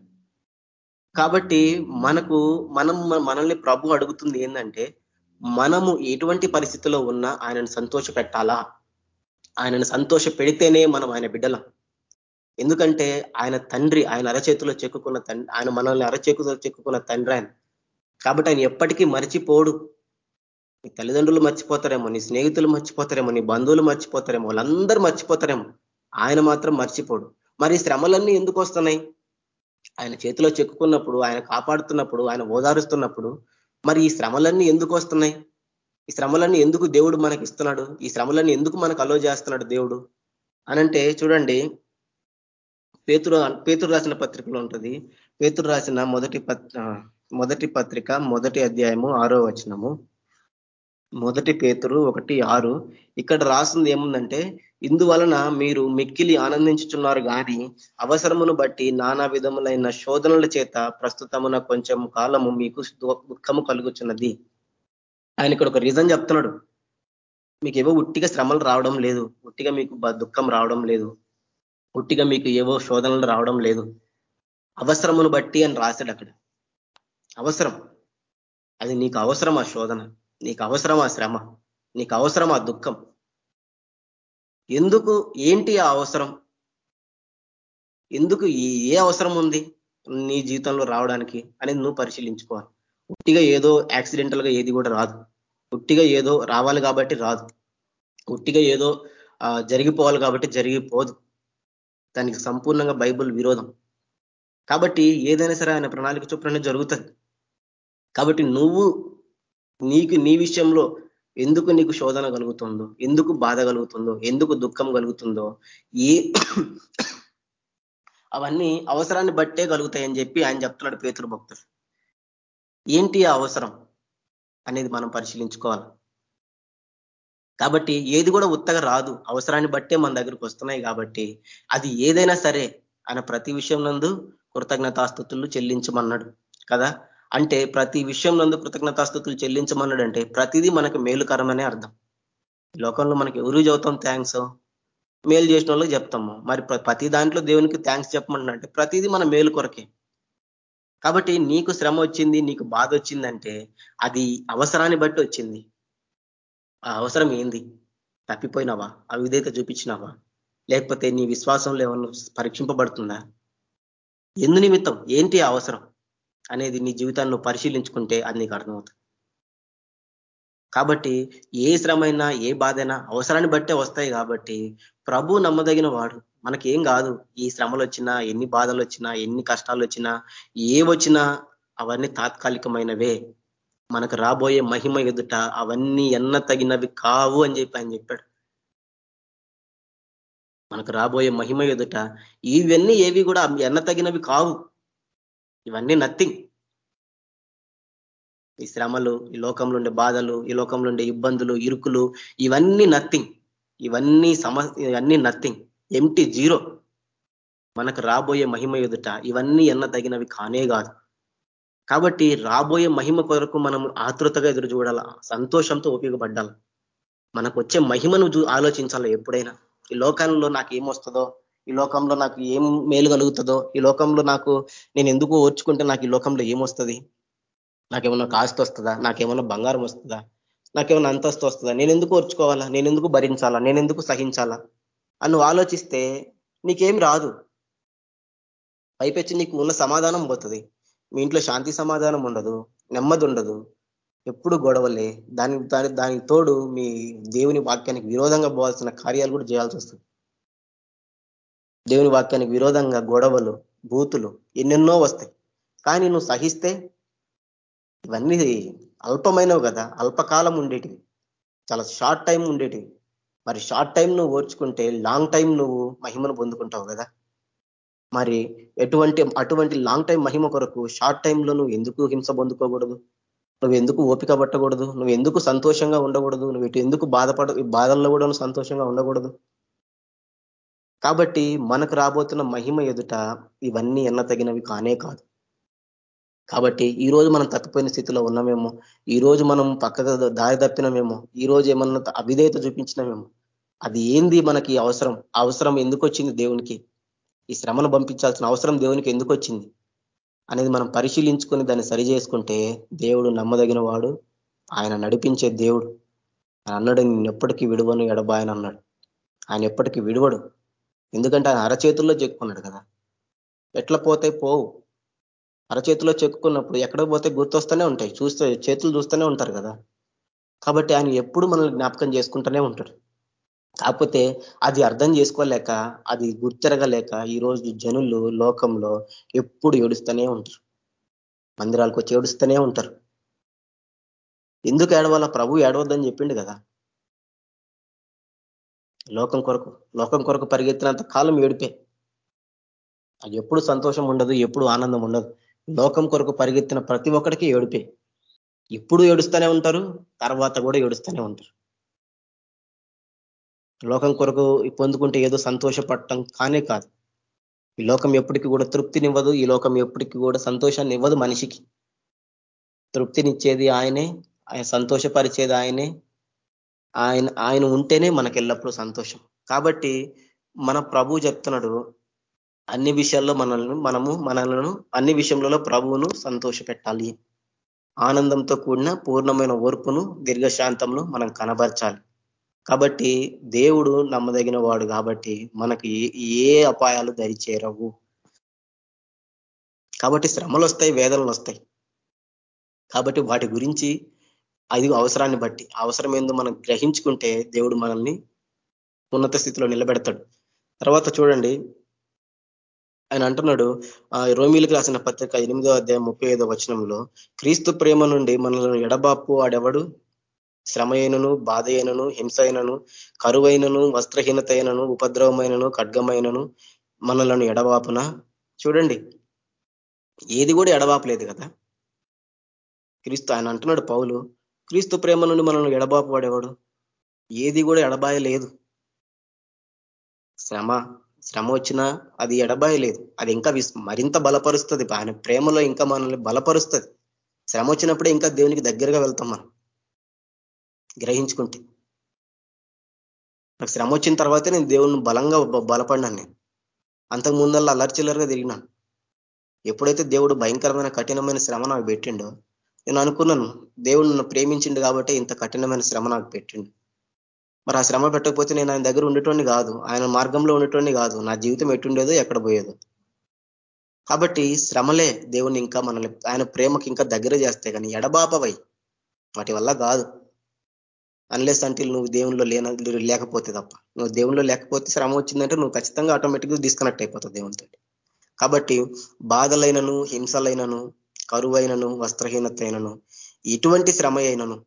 S3: కాబట్టి మనకు మనం మనల్ని ప్రభు అడుగుతుంది ఏంటంటే మనము ఎటువంటి పరిస్థితిలో ఉన్నా ఆయనను సంతోష పెట్టాలా ఆయనను సంతోష పెడితేనే మనం ఆయన బిడ్డలం. ఎందుకంటే ఆయన తండ్రి ఆయన అరచేతిలో చెక్కుకున్న తండ్రి ఆయన మనల్ని అరచేకుతో చెక్కుకున్న తండ్రి ఆయన. కాబట్టి ఆయన ఎప్పటికీ మర్చిపోడు. నీ తల్లిదండ్రులు మర్చిపోతారేమో నీ స్నేహితులు మర్చిపోతారేమో నీ బంధువులు మర్చిపోతారేమో వాళ్ళందరూ మర్చిపోతారేమో. ఆయన మాత్రం మర్చిపోడు. మరి శ్రమలన్నీ ఎందుకు వస్తున్నాయి? ఆయన చేతిలో చెక్కున్నప్పుడు ఆయన కాపాడుతున్నప్పుడు ఆయన ఓదారుస్తున్నప్పుడు మరి ఈ శ్రమలన్నీ ఎందుకు వస్తున్నాయి? ఈ శ్రమలన్నీ ఎందుకు దేవుడు మనకి ఇస్తున్నాడు ఈ శ్రమలన్నీ ఎందుకు మనకు అలో చేస్తున్నాడు దేవుడు? అనంటే చూడండి పేతురు పేతురు రాసిన పత్రికలో ఉంటుంది. పేతురు రాసిన మొదటి మొదటి పత్రిక మొదటి అధ్యాయము ఆరో వచనము. మొదటి పేతురు ఒకటి ఆరు. ఇక్కడ రాసింది ఏముందంటే ఇందువలన మీరు మిక్కిలి ఆనందించుచున్నారు కానీ అవసరమును బట్టి నానా విధములైన శోధనల చేత ప్రస్తుతమున కొంచెం కాలము మీకు దుఃఖము కలుగుచున్నది. ఆయన ఇక్కడ ఒక రీజన్ చెప్తున్నాడు. మీకు ఏవో ఉట్టిగా శ్రమలు రావడం లేదు. ఉట్టిగా మీకు దుఃఖం రావడం లేదు. ఉట్టిగా మీకు ఏవో శోధనలు రావడం లేదు. అవసరమును బట్టి అని రాశాడు అక్కడ. అవసరం. అది నీకు అవసరం ఆ శోధన? నీకు అవసరం ఆ శ్రమ? నీకు అవసరం ఆ దుఃఖం? ఎందుకు ఏంటి ఆ అవసరం? ఎందుకు ఏ అవసరం ఉంది నీ జీవితంలో రావడానికి అనేది నువ్వు పరిశీలించుకోవాలి. ఉట్టిగా ఏదో యాక్సిడెంటల్గా ఏది కూడా రాదు. ఉట్టిగా ఏదో రావాలి కాబట్టి రాదు. ఉట్టిగా ఏదో జరిగిపోవాలి కాబట్టి జరిగిపోదు. దానికి సంపూర్ణంగా బైబుల్ విరోధం. కాబట్టి ఏదైనా సరే ఆయన ప్రణాళిక చొప్పున జరుగుతుంది. కాబట్టి నువ్వు నీకు నీ విషయంలో ఎందుకు నీకు శోధన కలుగుతుందో ఎందుకు బాధ కలుగుతుందో ఎందుకు దుఃఖం కలుగుతుందో ఏ అవన్నీ అవసరాన్ని బట్టే కలుగుతాయని చెప్పి ఆయన చెప్తున్నాడు పేతురు భక్తులు ఏంటి అవసరం అనేది మనం పరిశీలించుకోవాలి. కాబట్టి ఏది కూడా ఉత్తగా రాదు. అవసరాన్ని బట్టే మన దగ్గరికి వస్తున్నాయి కాబట్టి అది ఏదైనా సరే ఆయన ప్రతి విషయం నందు కృతజ్ఞతాస్థుతులు చెల్లించమన్నాడు కదా. అంటే ప్రతి విషయం నందు కృతజ్ఞతాస్థుతులు చెల్లించమన్నాడంటే ప్రతిదీ మనకు మేలుకరమనే అర్థం. లోకంలో మనకి ఎవరు చదువుతాం థ్యాంక్స్ మేలు చేసిన వాళ్ళకి చెప్తాము. మరి ప్రతి దాంట్లో దేవునికి థ్యాంక్స్ చెప్పమంటే ప్రతిదీ మన మేలు కొరకే. కాబట్టి నీకు శ్రమ వచ్చింది నీకు బాధ వచ్చిందంటే అది అవసరాన్ని బట్టి వచ్చింది. ఆ అవసరం ఏంది? తప్పిపోయినావా? అవిధేత చూపించినావా? లేకపోతే నీ విశ్వాసంలో ఏమన్నా పరీక్షింపబడుతుందా? ఎందు నిమిత్తం ఏంటి అవసరం? అనేది నీ జీవితాన్ని నువ్వు పరిశీలించుకుంటే అది నీకు అర్థమవుతుంది. కాబట్టి ఏ శ్రమైనా ఏ బాధైనా అవసరాన్ని బట్టే వస్తాయి కాబట్టి ప్రభు నమ్మదగిన వాడు. మనకేం కాదు ఈ శ్రమలు వచ్చినా ఎన్ని బాధలు వచ్చినా ఎన్ని కష్టాలు వచ్చినా ఏ వచ్చినా అవన్నీ తాత్కాలికమైనవే. మనకు రాబోయే మహిమ ఎదుట అవన్నీ ఎన్న తగినవి కావు అని చెప్పి ఆయన చెప్పాడు. మనకు రాబోయే మహిమ ఎదుట ఇవన్నీ ఏవి కూడా ఎన్న తగినవి కావు. ఇవన్నీ నథింగ్ ఈ శ్రమలు ఈ లోకంలో ఉండే బాధలు ఈ లోకంలో ఉండే ఇబ్బందులు ఇరుకులు ఇవన్నీ నథింగ్ ఇవన్నీ సమ ఇవన్నీ నథింగ్ ఎంటి జీరో మనకు రాబోయే మహిమ ఎదుట ఇవన్నీ ఎన్న తగినవి కానే కాదు. కాబట్టి రాబోయే మహిమ కొరకు మనం ఆతృతగా ఎదురు చూడాల? సంతోషంతో ఉపయోగపడ్డాలి? మనకు వచ్చే మహిమను ఆలోచించాలి ఎప్పుడైనా? ఈ లోకంలో నాకు ఏమొస్తుందో ఈ లోకంలో నాకు ఏం మేలు కలుగుతుందో ఈ లోకంలో నాకు నేను ఎందుకు ఓర్చుకుంటే నాకు ఈ లోకంలో ఏమొస్తుంది నాకేమన్నా కాస్త వస్తుందా? నాకేమన్నా బంగారం వస్తుందా? నాకేమన్నా అంతస్తు వస్తుందా? నేను ఎందుకు ఓర్చుకోవాలా? నేను ఎందుకు భరించాలా? నేను ఎందుకు సహించాలా? అని నువ్వు ఆలోచిస్తే నీకేం రాదు. పైపెచ్చి నీకు ఉన్న సమాధానం పోతుంది. మీ ఇంట్లో శాంతి సమాధానం ఉండదు నెమ్మది ఉండదు. ఎప్పుడు గొడవలే. దాని దాని దానికి తోడు మీ దేవుని వాక్యానికి విరోధంగా పోవాల్సిన కార్యాలు కూడా చేయాల్సి వస్తుంది. దేవుని వాక్యానికి విరోధంగా గొడవలు బూతులు ఎన్నెన్నో వస్తాయి. కానీ నువ్వు సహిస్తే ఇవన్నీ అల్పమైనవి కదా. అల్పకాలం ఉండేటివి. చాలా షార్ట్ టైం ఉండేటివి. మరి షార్ట్ టైం నువ్వు ఓర్చుకుంటే లాంగ్ టైం నువ్వు మహిమను పొందుకుంటావు కదా. మరి ఎటువంటి అటువంటి లాంగ్ టైం మహిమ కొరకు షార్ట్ టైంలో నువ్వు ఎందుకు హింస పొందుకోకూడదు? నువ్వు ఎందుకు ఓపిక పట్టకూడదు? నువ్వు ఎందుకు సంతోషంగా ఉండకూడదు? నువ్వు ఇటు ఎందుకు బాధపడ బాధల్లో కూడా సంతోషంగా ఉండకూడదు? కాబట్టి మనకు రాబోతున్న మహిమ ఎదుట ఇవన్నీ ఎన్న తగినవి కానే కాదు. కాబట్టి ఈ రోజు మనం తప్పిపోయిన స్థితిలో ఉన్నామేమో ఈ రోజు మనం పక్కగా దారి తప్పినమేమో ఈ రోజు ఏమన్నా అవిధేయత చూపించినమేమో అది ఏంది మనకి అవసరం? అవసరం ఎందుకు వచ్చింది దేవునికి? ఈ శ్రమను పంపించాల్సిన అవసరం దేవునికి ఎందుకు వచ్చింది? అనేది మనం పరిశీలించుకొని దాన్ని సరి చేసుకుంటే దేవుడు నమ్మదగిన వాడు ఆయన నడిపించే దేవుడు. ఆయన అన్నాడు నేను ఎప్పటికీ విడువను ఎడబాయని అన్నాడు ఆయన ఎప్పటికీ విడువడు. ఎందుకంటే ఆయన అరచేతుల్లో చెక్కున్నాడు కదా. ఎట్లా పోతే పోవు. అరచేతిలో చెక్కున్నప్పుడు ఎక్కడ పోతే గుర్తొస్తూనే ఉంటాయి. చూస్తే చేతులు చూస్తూనే ఉంటారు కదా. కాబట్టి ఆయన ఎప్పుడు మనల్ని జ్ఞాపకం చేసుకుంటూనే ఉంటాడు. కాకపోతే అది అర్థం చేసుకోలేక అది గుర్తెరగలేక ఈరోజు జనులు లోకంలో ఎప్పుడు ఏడుస్తూనే ఉంటారు. మందిరాలకు వచ్చి ఏడుస్తూనే ఉంటారు. ఎందుకు ఏడవాలా? ప్రభు ఏడవద్దని చెప్పిండు కదా. లోకం కొరకు లోకం కొరకు పరిగెత్తినంత కాలం ఏడిపే. అది ఎప్పుడు సంతోషం ఉండదు ఎప్పుడు ఆనందం ఉండదు. లోకం కొరకు పరిగెత్తిన ప్రతి ఒక్కడికి ఏడిపే. ఇప్పుడు ఏడుస్తూనే ఉంటారు తర్వాత కూడా ఏడుస్తూనే ఉంటారు. లోకం కొరకు పొందుకుంటే ఏదో సంతోషపడటం కానే కాదు. ఈ లోకం ఎప్పటికీ కూడా తృప్తినివ్వదు ఈ లోకం ఎప్పటికీ కూడా సంతోషాన్ని ఇవ్వదు మనిషికి. తృప్తినిచ్చేది ఆయనే ఆయన సంతోషపరిచేది ఆయనే ఆయన ఆయన ఉంటేనే మనకి ఎల్లప్పుడూ సంతోషం. కాబట్టి మన ప్రభు చెప్తున్నాడు అన్ని విషయాల్లో మనల్ని మనము మనలను అన్ని విషయంలో ప్రభువును సంతోష పెట్టాలి ఆనందంతో కూడిన పూర్ణమైన ఓర్పును దీర్ఘశాంతంలో మనం కనబరచాలి. కాబట్టి దేవుడు నమ్మదగిన వాడు కాబట్టి మనకి ఏ అపాయాలు దరిచేరవు. కాబట్టి శ్రమలు వస్తాయి వేదనలు వస్తాయి కాబట్టి వాటి గురించి అది అవసరాన్ని బట్టి. అవసరం ఏందో మనం గ్రహించుకుంటే దేవుడు మనల్ని ఉన్నత స్థితిలో నిలబెడతాడు. తర్వాత చూడండి. ఆయన అంటున్నాడు రోమిలకు రాసిన పత్రిక ఎనిమిదో అధ్యాయం ముప్పై ఐదో వచనంలో క్రీస్తు ప్రేమ నుండి మనల్ని ఎడబాపు ఆడెవడు? శ్రమ అయినను బాధ అయినను హింస అయినను కరువైనను వస్త్రహీనత అయినను ఉపద్రవమైనను ఖడ్గమైనను మనలను ఎడబాపున? చూడండి. ఏది కూడా ఎడబాపలేదు కదా. క్రీస్తు ఆయన అంటున్నాడు పౌలు క్రీస్తు ప్రేమ నుండి మనల్ని ఎడబాపు ఏది కూడా ఎడబాయలేదు శ్రమ శ్రమ వచ్చినా అది ఎడబాయలేదు అది ఇంకా మరింత బలపరుస్తుంది. ఆయన ప్రేమలో ఇంకా మనల్ని బలపరుస్తుంది. శ్రమ వచ్చినప్పుడే ఇంకా దేవునికి దగ్గరగా వెళ్తాం మనం. గ్రహించుకుంటే. నాకు శ్రమ వచ్చిన తర్వాతే నేను దేవుని బలంగా బలపడినాను నేను. అంతకు ముందల్లా అలర్చిల్లరుగా తిరిగినాను. ఎప్పుడైతే దేవుడు భయంకరమైన కఠినమైన శ్రమ నాకు పెట్టిండో నేను అనుకున్నాను దేవుడు నన్ను ప్రేమించిండు కాబట్టి ఇంత కఠినమైన శ్రమ నాకు పెట్టిండు. మరి ఆ శ్రమ పెట్టకపోతే నేను ఆయన దగ్గర ఉండేటోని కాదు ఆయన మార్గంలో ఉండేటోని కాదు నా జీవితం ఎట్టుండేదో ఎక్కడ పోయేదో. కాబట్టి శ్రమలే దేవుని ఇంకా మనల్ని ఆయన ప్రేమకి ఇంకా దగ్గర చేస్తాయి కానీ ఎడబాపవై వాటి వల్ల కాదు. అన్లెస్ అంటే నువ్వు దేవునిలో లేన లేకపోతే తప్ప. నువ్వు దేవునిలో లేకపోతే శ్రమ వచ్చిందంటే నువ్వు ఖచ్చితంగా ఆటోమేటిక్గా డిస్కనెక్ట్ అయిపోతావు దేవునితో కాబట్టి బాధలైనను హింసలైనను కరువైనను వస్త్రహీనత అయినను ఎటువంటి శ్రమ అయినను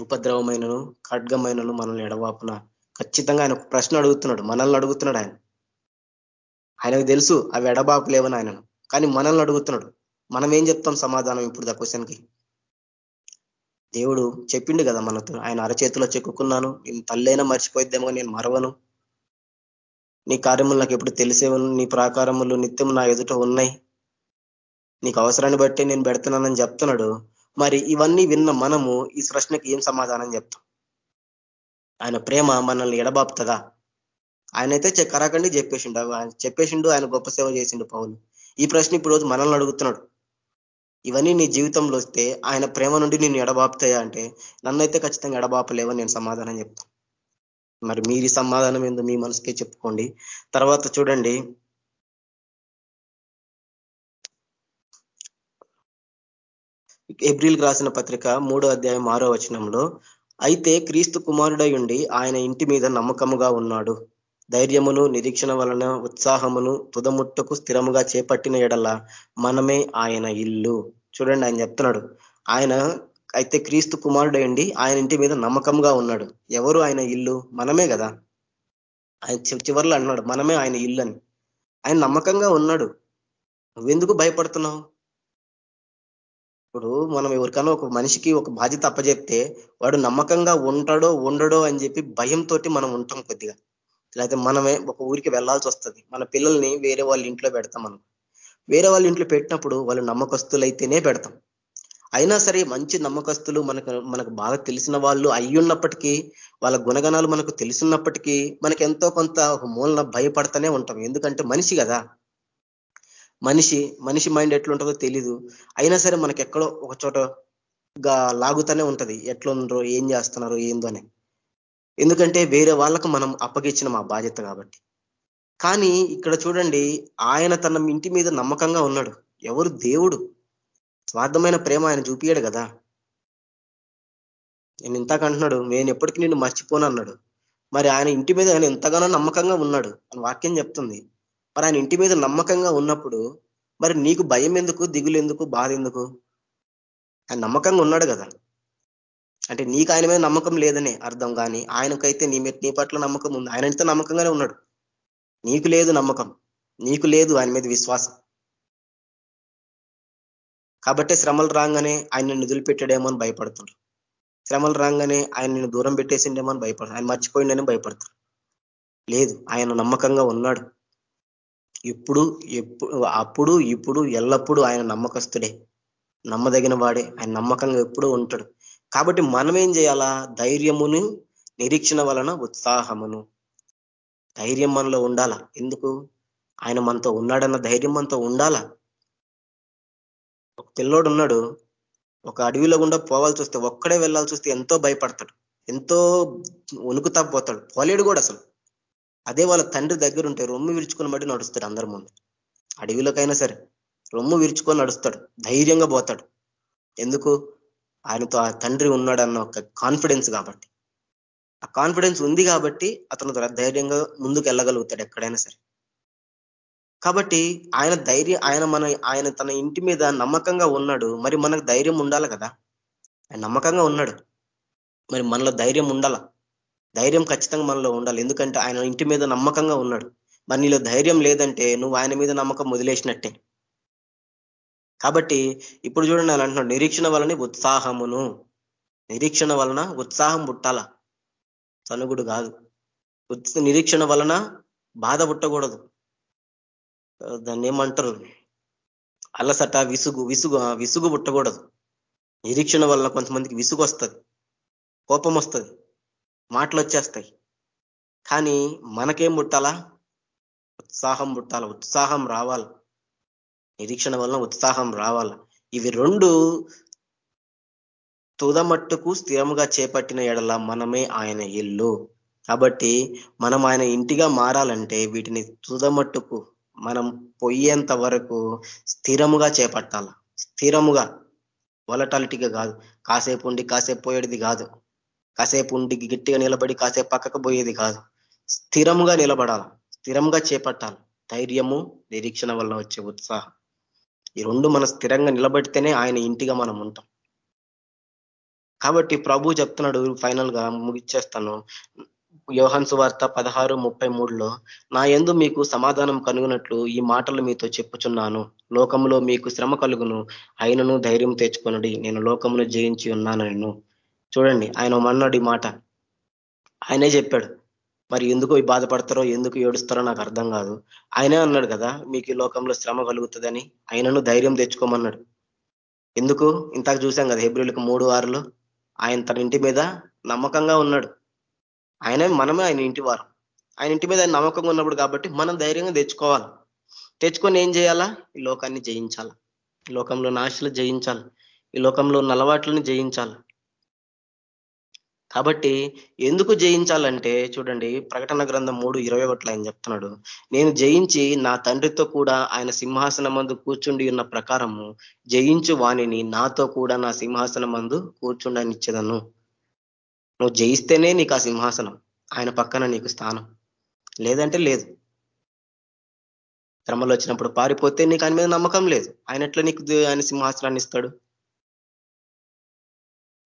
S3: ఉపద్రవమైనను ఖడ్గమైనను మనల్ని ఎడవాపున ఖచ్చితంగా ఆయన ప్రశ్న అడుగుతున్నాడు. మనల్ని అడుగుతున్నాడు ఆయన. ఆయనకు తెలుసు అవి ఎడబాపులేవని ఆయనను. కానీ మనల్ని అడుగుతున్నాడు. మనం ఏం చెప్తాం సమాధానం ఇప్పుడు ఆ క్వశ్చన్కి? దేవుడు చెప్పిండు కదా మనతో ఆయన అరచేతిలో చెక్కుకున్నాను నేను తల్లైనా మర్చిపోయిద్దేమో నేను మరవను. నీ కార్యములు నాకు ఎప్పుడు తెలిసే నీ ప్రాకారములు నిత్యం నా ఎదుట ఉన్నాయి. నీకు అవసరాన్ని బట్టి నేను పెడుతున్నానని చెప్తున్నాడు. మరి ఇవన్నీ విన్న మనము ఈ ప్రశ్నకి ఏం సమాధానం చెప్తాం? ఆయన ప్రేమ మనల్ని ఎడబాపుతుందా? ఆయనైతే కరాకండి చెప్పేసిండు. ఆయన చెప్పేసిండు ఆయన గొప్ప సేవ చేసిండు పౌలు. ఈ ప్రశ్న ఇప్పుడు రోజు మనల్ని అడుగుతున్నాడు. ఇవన్నీ నీ జీవితంలో వస్తే ఆయన ప్రేమ నుండి నేను ఎడబాపుతాయా అంటే నన్నైతే ఖచ్చితంగా ఎడబాపలేవని నేను సమాధానం చెప్తాను. మరి మీరి సమాధానం ఏందో మీ మనసుకే చెప్పుకోండి. తర్వాత చూడండి. ఏప్రిల్ రాసిన పత్రిక మూడో అధ్యాయం ఆరో వచనంలో అయితే క్రీస్తు కుమారుడై ఉండి ఆయన ఇంటి మీద నమ్మకముగా ఉన్నాడు. ధైర్యమును నిరీక్షణ వలన ఉత్సాహమును తుదముట్టకు స్థిరముగా చేపట్టిన ఎడల మనమే ఆయన ఇల్లు. చూడండి ఆయన చెప్తున్నాడు. ఆయన అయితే క్రీస్తు కుమారుడయండి ఆయన ఇంటి మీద నమ్మకంగా ఉన్నాడు. ఎవరు ఆయన ఇల్లు? మనమే కదా. ఆయన చివరిలో అన్నాడు మనమే ఆయన ఇల్లు అని. ఆయన నమ్మకంగా ఉన్నాడు. నువ్వెందుకు భయపడుతున్నావు? ఇప్పుడు మనం ఎవరికైనా ఒక మనిషికి ఒక బాధ్యత అప్పచెప్తే వాడు నమ్మకంగా ఉంటాడో ఉండడో అని చెప్పి భయంతో మనం ఉంటాం కొద్దిగా. లేకపోతే మనమే ఒక ఊరికి వెళ్ళాల్సి వస్తుంది. మన పిల్లల్ని వేరే వాళ్ళ ఇంట్లో పెడతాం మనం. వేరే వాళ్ళ ఇంట్లో పెట్టినప్పుడు వాళ్ళు నమ్మకస్తులైతేనే పెడతాం. అయినా సరే మంచి నమ్మకస్తులు మనకు మనకు బాగా తెలిసిన వాళ్ళు అయ్యున్నప్పటికీ వాళ్ళ గుణగణాలు మనకు తెలిసినప్పటికీ మనకి ఎంతో కొంత ఒక మూలన భయపడతానే ఉంటాం. ఎందుకంటే మనిషి కదా. మనిషి మనిషి మైండ్ ఎట్లుంటుందో తెలీదు. అయినా సరే మనకి ఎక్కడో ఒక చోట లాగుతూనే ఉంటది. ఎట్లుండ్రో ఏం చేస్తున్నారో ఏందో అని. ఎందుకంటే వేరే వాళ్ళకు మనం అప్పగించిన మా బాధ్యత కాబట్టి. కానీ ఇక్కడ చూడండి ఆయన తన ఇంటి మీద నమ్మకంగా ఉన్నాడు. ఎవరు? దేవుడు. స్వార్థమైన ప్రేమ ఆయన చూపియాడు కదా. నేను ఇంతాక అంటున్నాడు నేను ఎప్పటికీ నిన్ను మర్చిపోను అన్నాడు. మరి ఆయన ఇంటి మీద ఆయన ఎంతగానో నమ్మకంగా ఉన్నాడు అని వాక్యం చెప్తుంది. మరి ఆయన ఇంటి మీద నమ్మకంగా ఉన్నప్పుడు మరి నీకు భయం ఎందుకు? దిగులు ఎందుకు? బాధ ఎందుకు? ఆయన నమ్మకంగా ఉన్నాడు కదా. అంటే నీకు ఆయన మీద నమ్మకం లేదనే అర్థం కానీ ఆయనకైతే నీ మీద నీ పట్ల నమ్మకం ఉంది. ఆయన అయితే నమ్మకంగానే ఉన్నాడు. నీకు లేదు నమ్మకం. నీకు లేదు ఆయన మీద విశ్వాసం. కాబట్టే శ్రమలు రాగానే ఆయన నిన్ను వదిలిపెట్టాడేమో అని భయపడుతున్నారు శ్రమలు రాగానే ఆయన నిన్ను దూరం పెట్టేసిండేమో అని భయపడతారు ఆయన మర్చిపోయిండని భయపడతారు లేదు ఆయన నమ్మకంగా ఉన్నాడు. ఇప్పుడు ఎప్పుడు అప్పుడు ఇప్పుడు ఎల్లప్పుడూ ఆయన నమ్మకస్తుడే. నమ్మదగిన వాడే. ఆయన నమ్మకంగా ఎప్పుడూ ఉంటాడు. కాబట్టి మనం ఏం చేయాలా? ధైర్యమును నిరీక్షణ వలన ఉత్సాహమును. ధైర్యం మనలో ఉండాలా? ఎందుకు? ఆయన మనతో ఉన్నాడన్న ధైర్యం మనతో ఉండాలా? ఒక పిల్లోడు ఉన్నాడు. ఒక అడవిలో గుండా పోవాల్సి వస్తే ఒక్కడే వెళ్ళాల్సి వస్తే ఎంతో భయపడతాడు. ఎంతో వణుకుతా పోతాడు పోలేడు కూడా అసలు. అదే వాళ్ళ తండ్రి దగ్గర ఉంటే రొమ్ము విరుచుకొని బట్టి నడుస్తాడు అందరి ముందు. అడవిలోకైనా సరే రొమ్ము విరుచుకొని నడుస్తాడు. ధైర్యంగా పోతాడు. ఎందుకు? ఆయనతో ఆ తండ్రి ఉన్నాడన్న ఒక కాన్ఫిడెన్స్ కాబట్టి. ఆ కాన్ఫిడెన్స్ ఉంది కాబట్టి అతను ధైర్యంగా ముందుకు వెళ్ళగలుగుతాడు ఎక్కడైనా సరే. కాబట్టి ఆయన ధైర్యం ఆయన మన ఆయన తన ఇంటి మీద నమ్మకంగా ఉన్నాడు. మరి మనకు ధైర్యం ఉండాలి కదా. ఆయన నమ్మకంగా ఉన్నాడు. మరి మనలో ధైర్యం ఉండాలా? ధైర్యం ఖచ్చితంగా మనలో ఉండాలి. ఎందుకంటే ఆయన ఇంటి మీద నమ్మకంగా ఉన్నాడు. మరి నీలో ధైర్యం లేదంటే నువ్వు ఆయన మీద నమ్మకం వదిలేసినట్టే. కాబట్టి ఇప్పుడు చూడండి నేను అంటున్నాడు. నిరీక్షణ వలన ఉత్సాహమును. నిరీక్షణ వలన ఉత్సాహం పుట్టాల. సనుగుడు కాదు. నిరీక్షణ వలన బాధ పుట్టకూడదు. దాన్ని ఏమంటారు? అలసట విసుగు విసుగు విసుగు పుట్టకూడదు. నిరీక్షణ వలన కొంతమందికి విసుగు వస్తుంది కోపం వస్తుంది మాటలు వచ్చేస్తాయి కానీ మనకేం పుట్టాలా? ఉత్సాహం పుట్టాల. ఉత్సాహం రావాలి. నిరీక్షణ వలన ఉత్సాహం రావాల. ఇవి రెండు తుదమట్టుకు స్థిరముగా చేపట్టిన ఎడల మనమే ఆయన ఇల్లు. కాబట్టి మనం ఆయన ఇంటిగా మారాలంటే వీటిని తుదమట్టుకు మనం పొయ్యేంత వరకు స్థిరముగా చేపట్టాల. స్థిరముగా వలటాలిటీగా కాదు. కాసేపు ఉండి కాసేపు పోయేది కాదు. కాసేపు ఉండి గట్టిగా నిలబడి కాసేపు పక్కకు పోయేది కాదు. స్థిరముగా నిలబడాలి. స్థిరంగా చేపట్టాలి. ధైర్యము నిరీక్షణ వల్ల వచ్చే ఉత్సాహం. ఈ రెండు మన స్థిరంగా నిలబడితేనే ఆయన ఇంటిగా మనం ఉంటాం. కాబట్టి ప్రభు చెప్తున్నాడు ఫైనల్గా ముగిచ్చేస్తాను. యోహన్ సువార్త పదహారు ముప్పై మూడులో నా ఎందు మీకు సమాధానం కనుగొనట్లు ఈ మాటలు మీతో చెప్పుచున్నాను. లోకంలో మీకు శ్రమ కలుగును. ఆయనను ధైర్యం తెచ్చుకొనడి. నేను లోకమును జయించి ఉన్నాను నేను చూడండి ఆయన మన్నాడు ఈ మాట. ఆయనే చెప్పాడు మరి ఎందుకు బాధపడతారో ఎందుకు ఏడుస్తారో నాకు అర్థం కాదు. ఆయనే అన్నాడు కదా మీకు ఈ లోకంలో శ్రమ కలుగుతుందని ఆయనను ధైర్యం తెచ్చుకోమన్నాడు. ఎందుకు? ఇంతకు చూసాం కదా హెబ్రిలకు మూడు వారులు ఆయన తన ఇంటి మీద నమ్మకంగా ఉన్నాడు. ఆయనే మనమే ఆయన ఇంటి వారం. ఆయన ఇంటి మీద ఆయన నమ్మకంగా ఉన్నప్పుడు కాబట్టి మనం ధైర్యంగా తెచ్చుకోవాలి. తెచ్చుకొని ఏం చేయాలా? ఈ లోకాన్ని జయించాలి. ఈ లోకంలో నాశలు జయించాలి. ఈ లోకంలో నలవాట్లను జయించాలి. కాబట్టి ఎందుకు జయించాలంటే చూడండి ప్రకటన గ్రంథం మూడు ఇరవై ఒకటిలో ఆయన చెప్తున్నాడు. నేను జయించి నా తండ్రితో కూడా ఆయన సింహాసనం మందు కూర్చుండి ఉన్న ప్రకారము జయించు వాణిని నాతో కూడా నా సింహాసనం మందు కూర్చుండనిచ్చేదను. నువ్వు జయిస్తేనే నీకు ఆ సింహాసనం ఆయన పక్కన నీకు స్థానం. లేదంటే లేదు. శ్రమలు వచ్చినప్పుడు పారిపోతే నీకు ఆయన మీద నమ్మకం లేదు. ఆయన ఎట్లా నీకు ఆయన సింహాసనాన్ని ఇస్తాడు?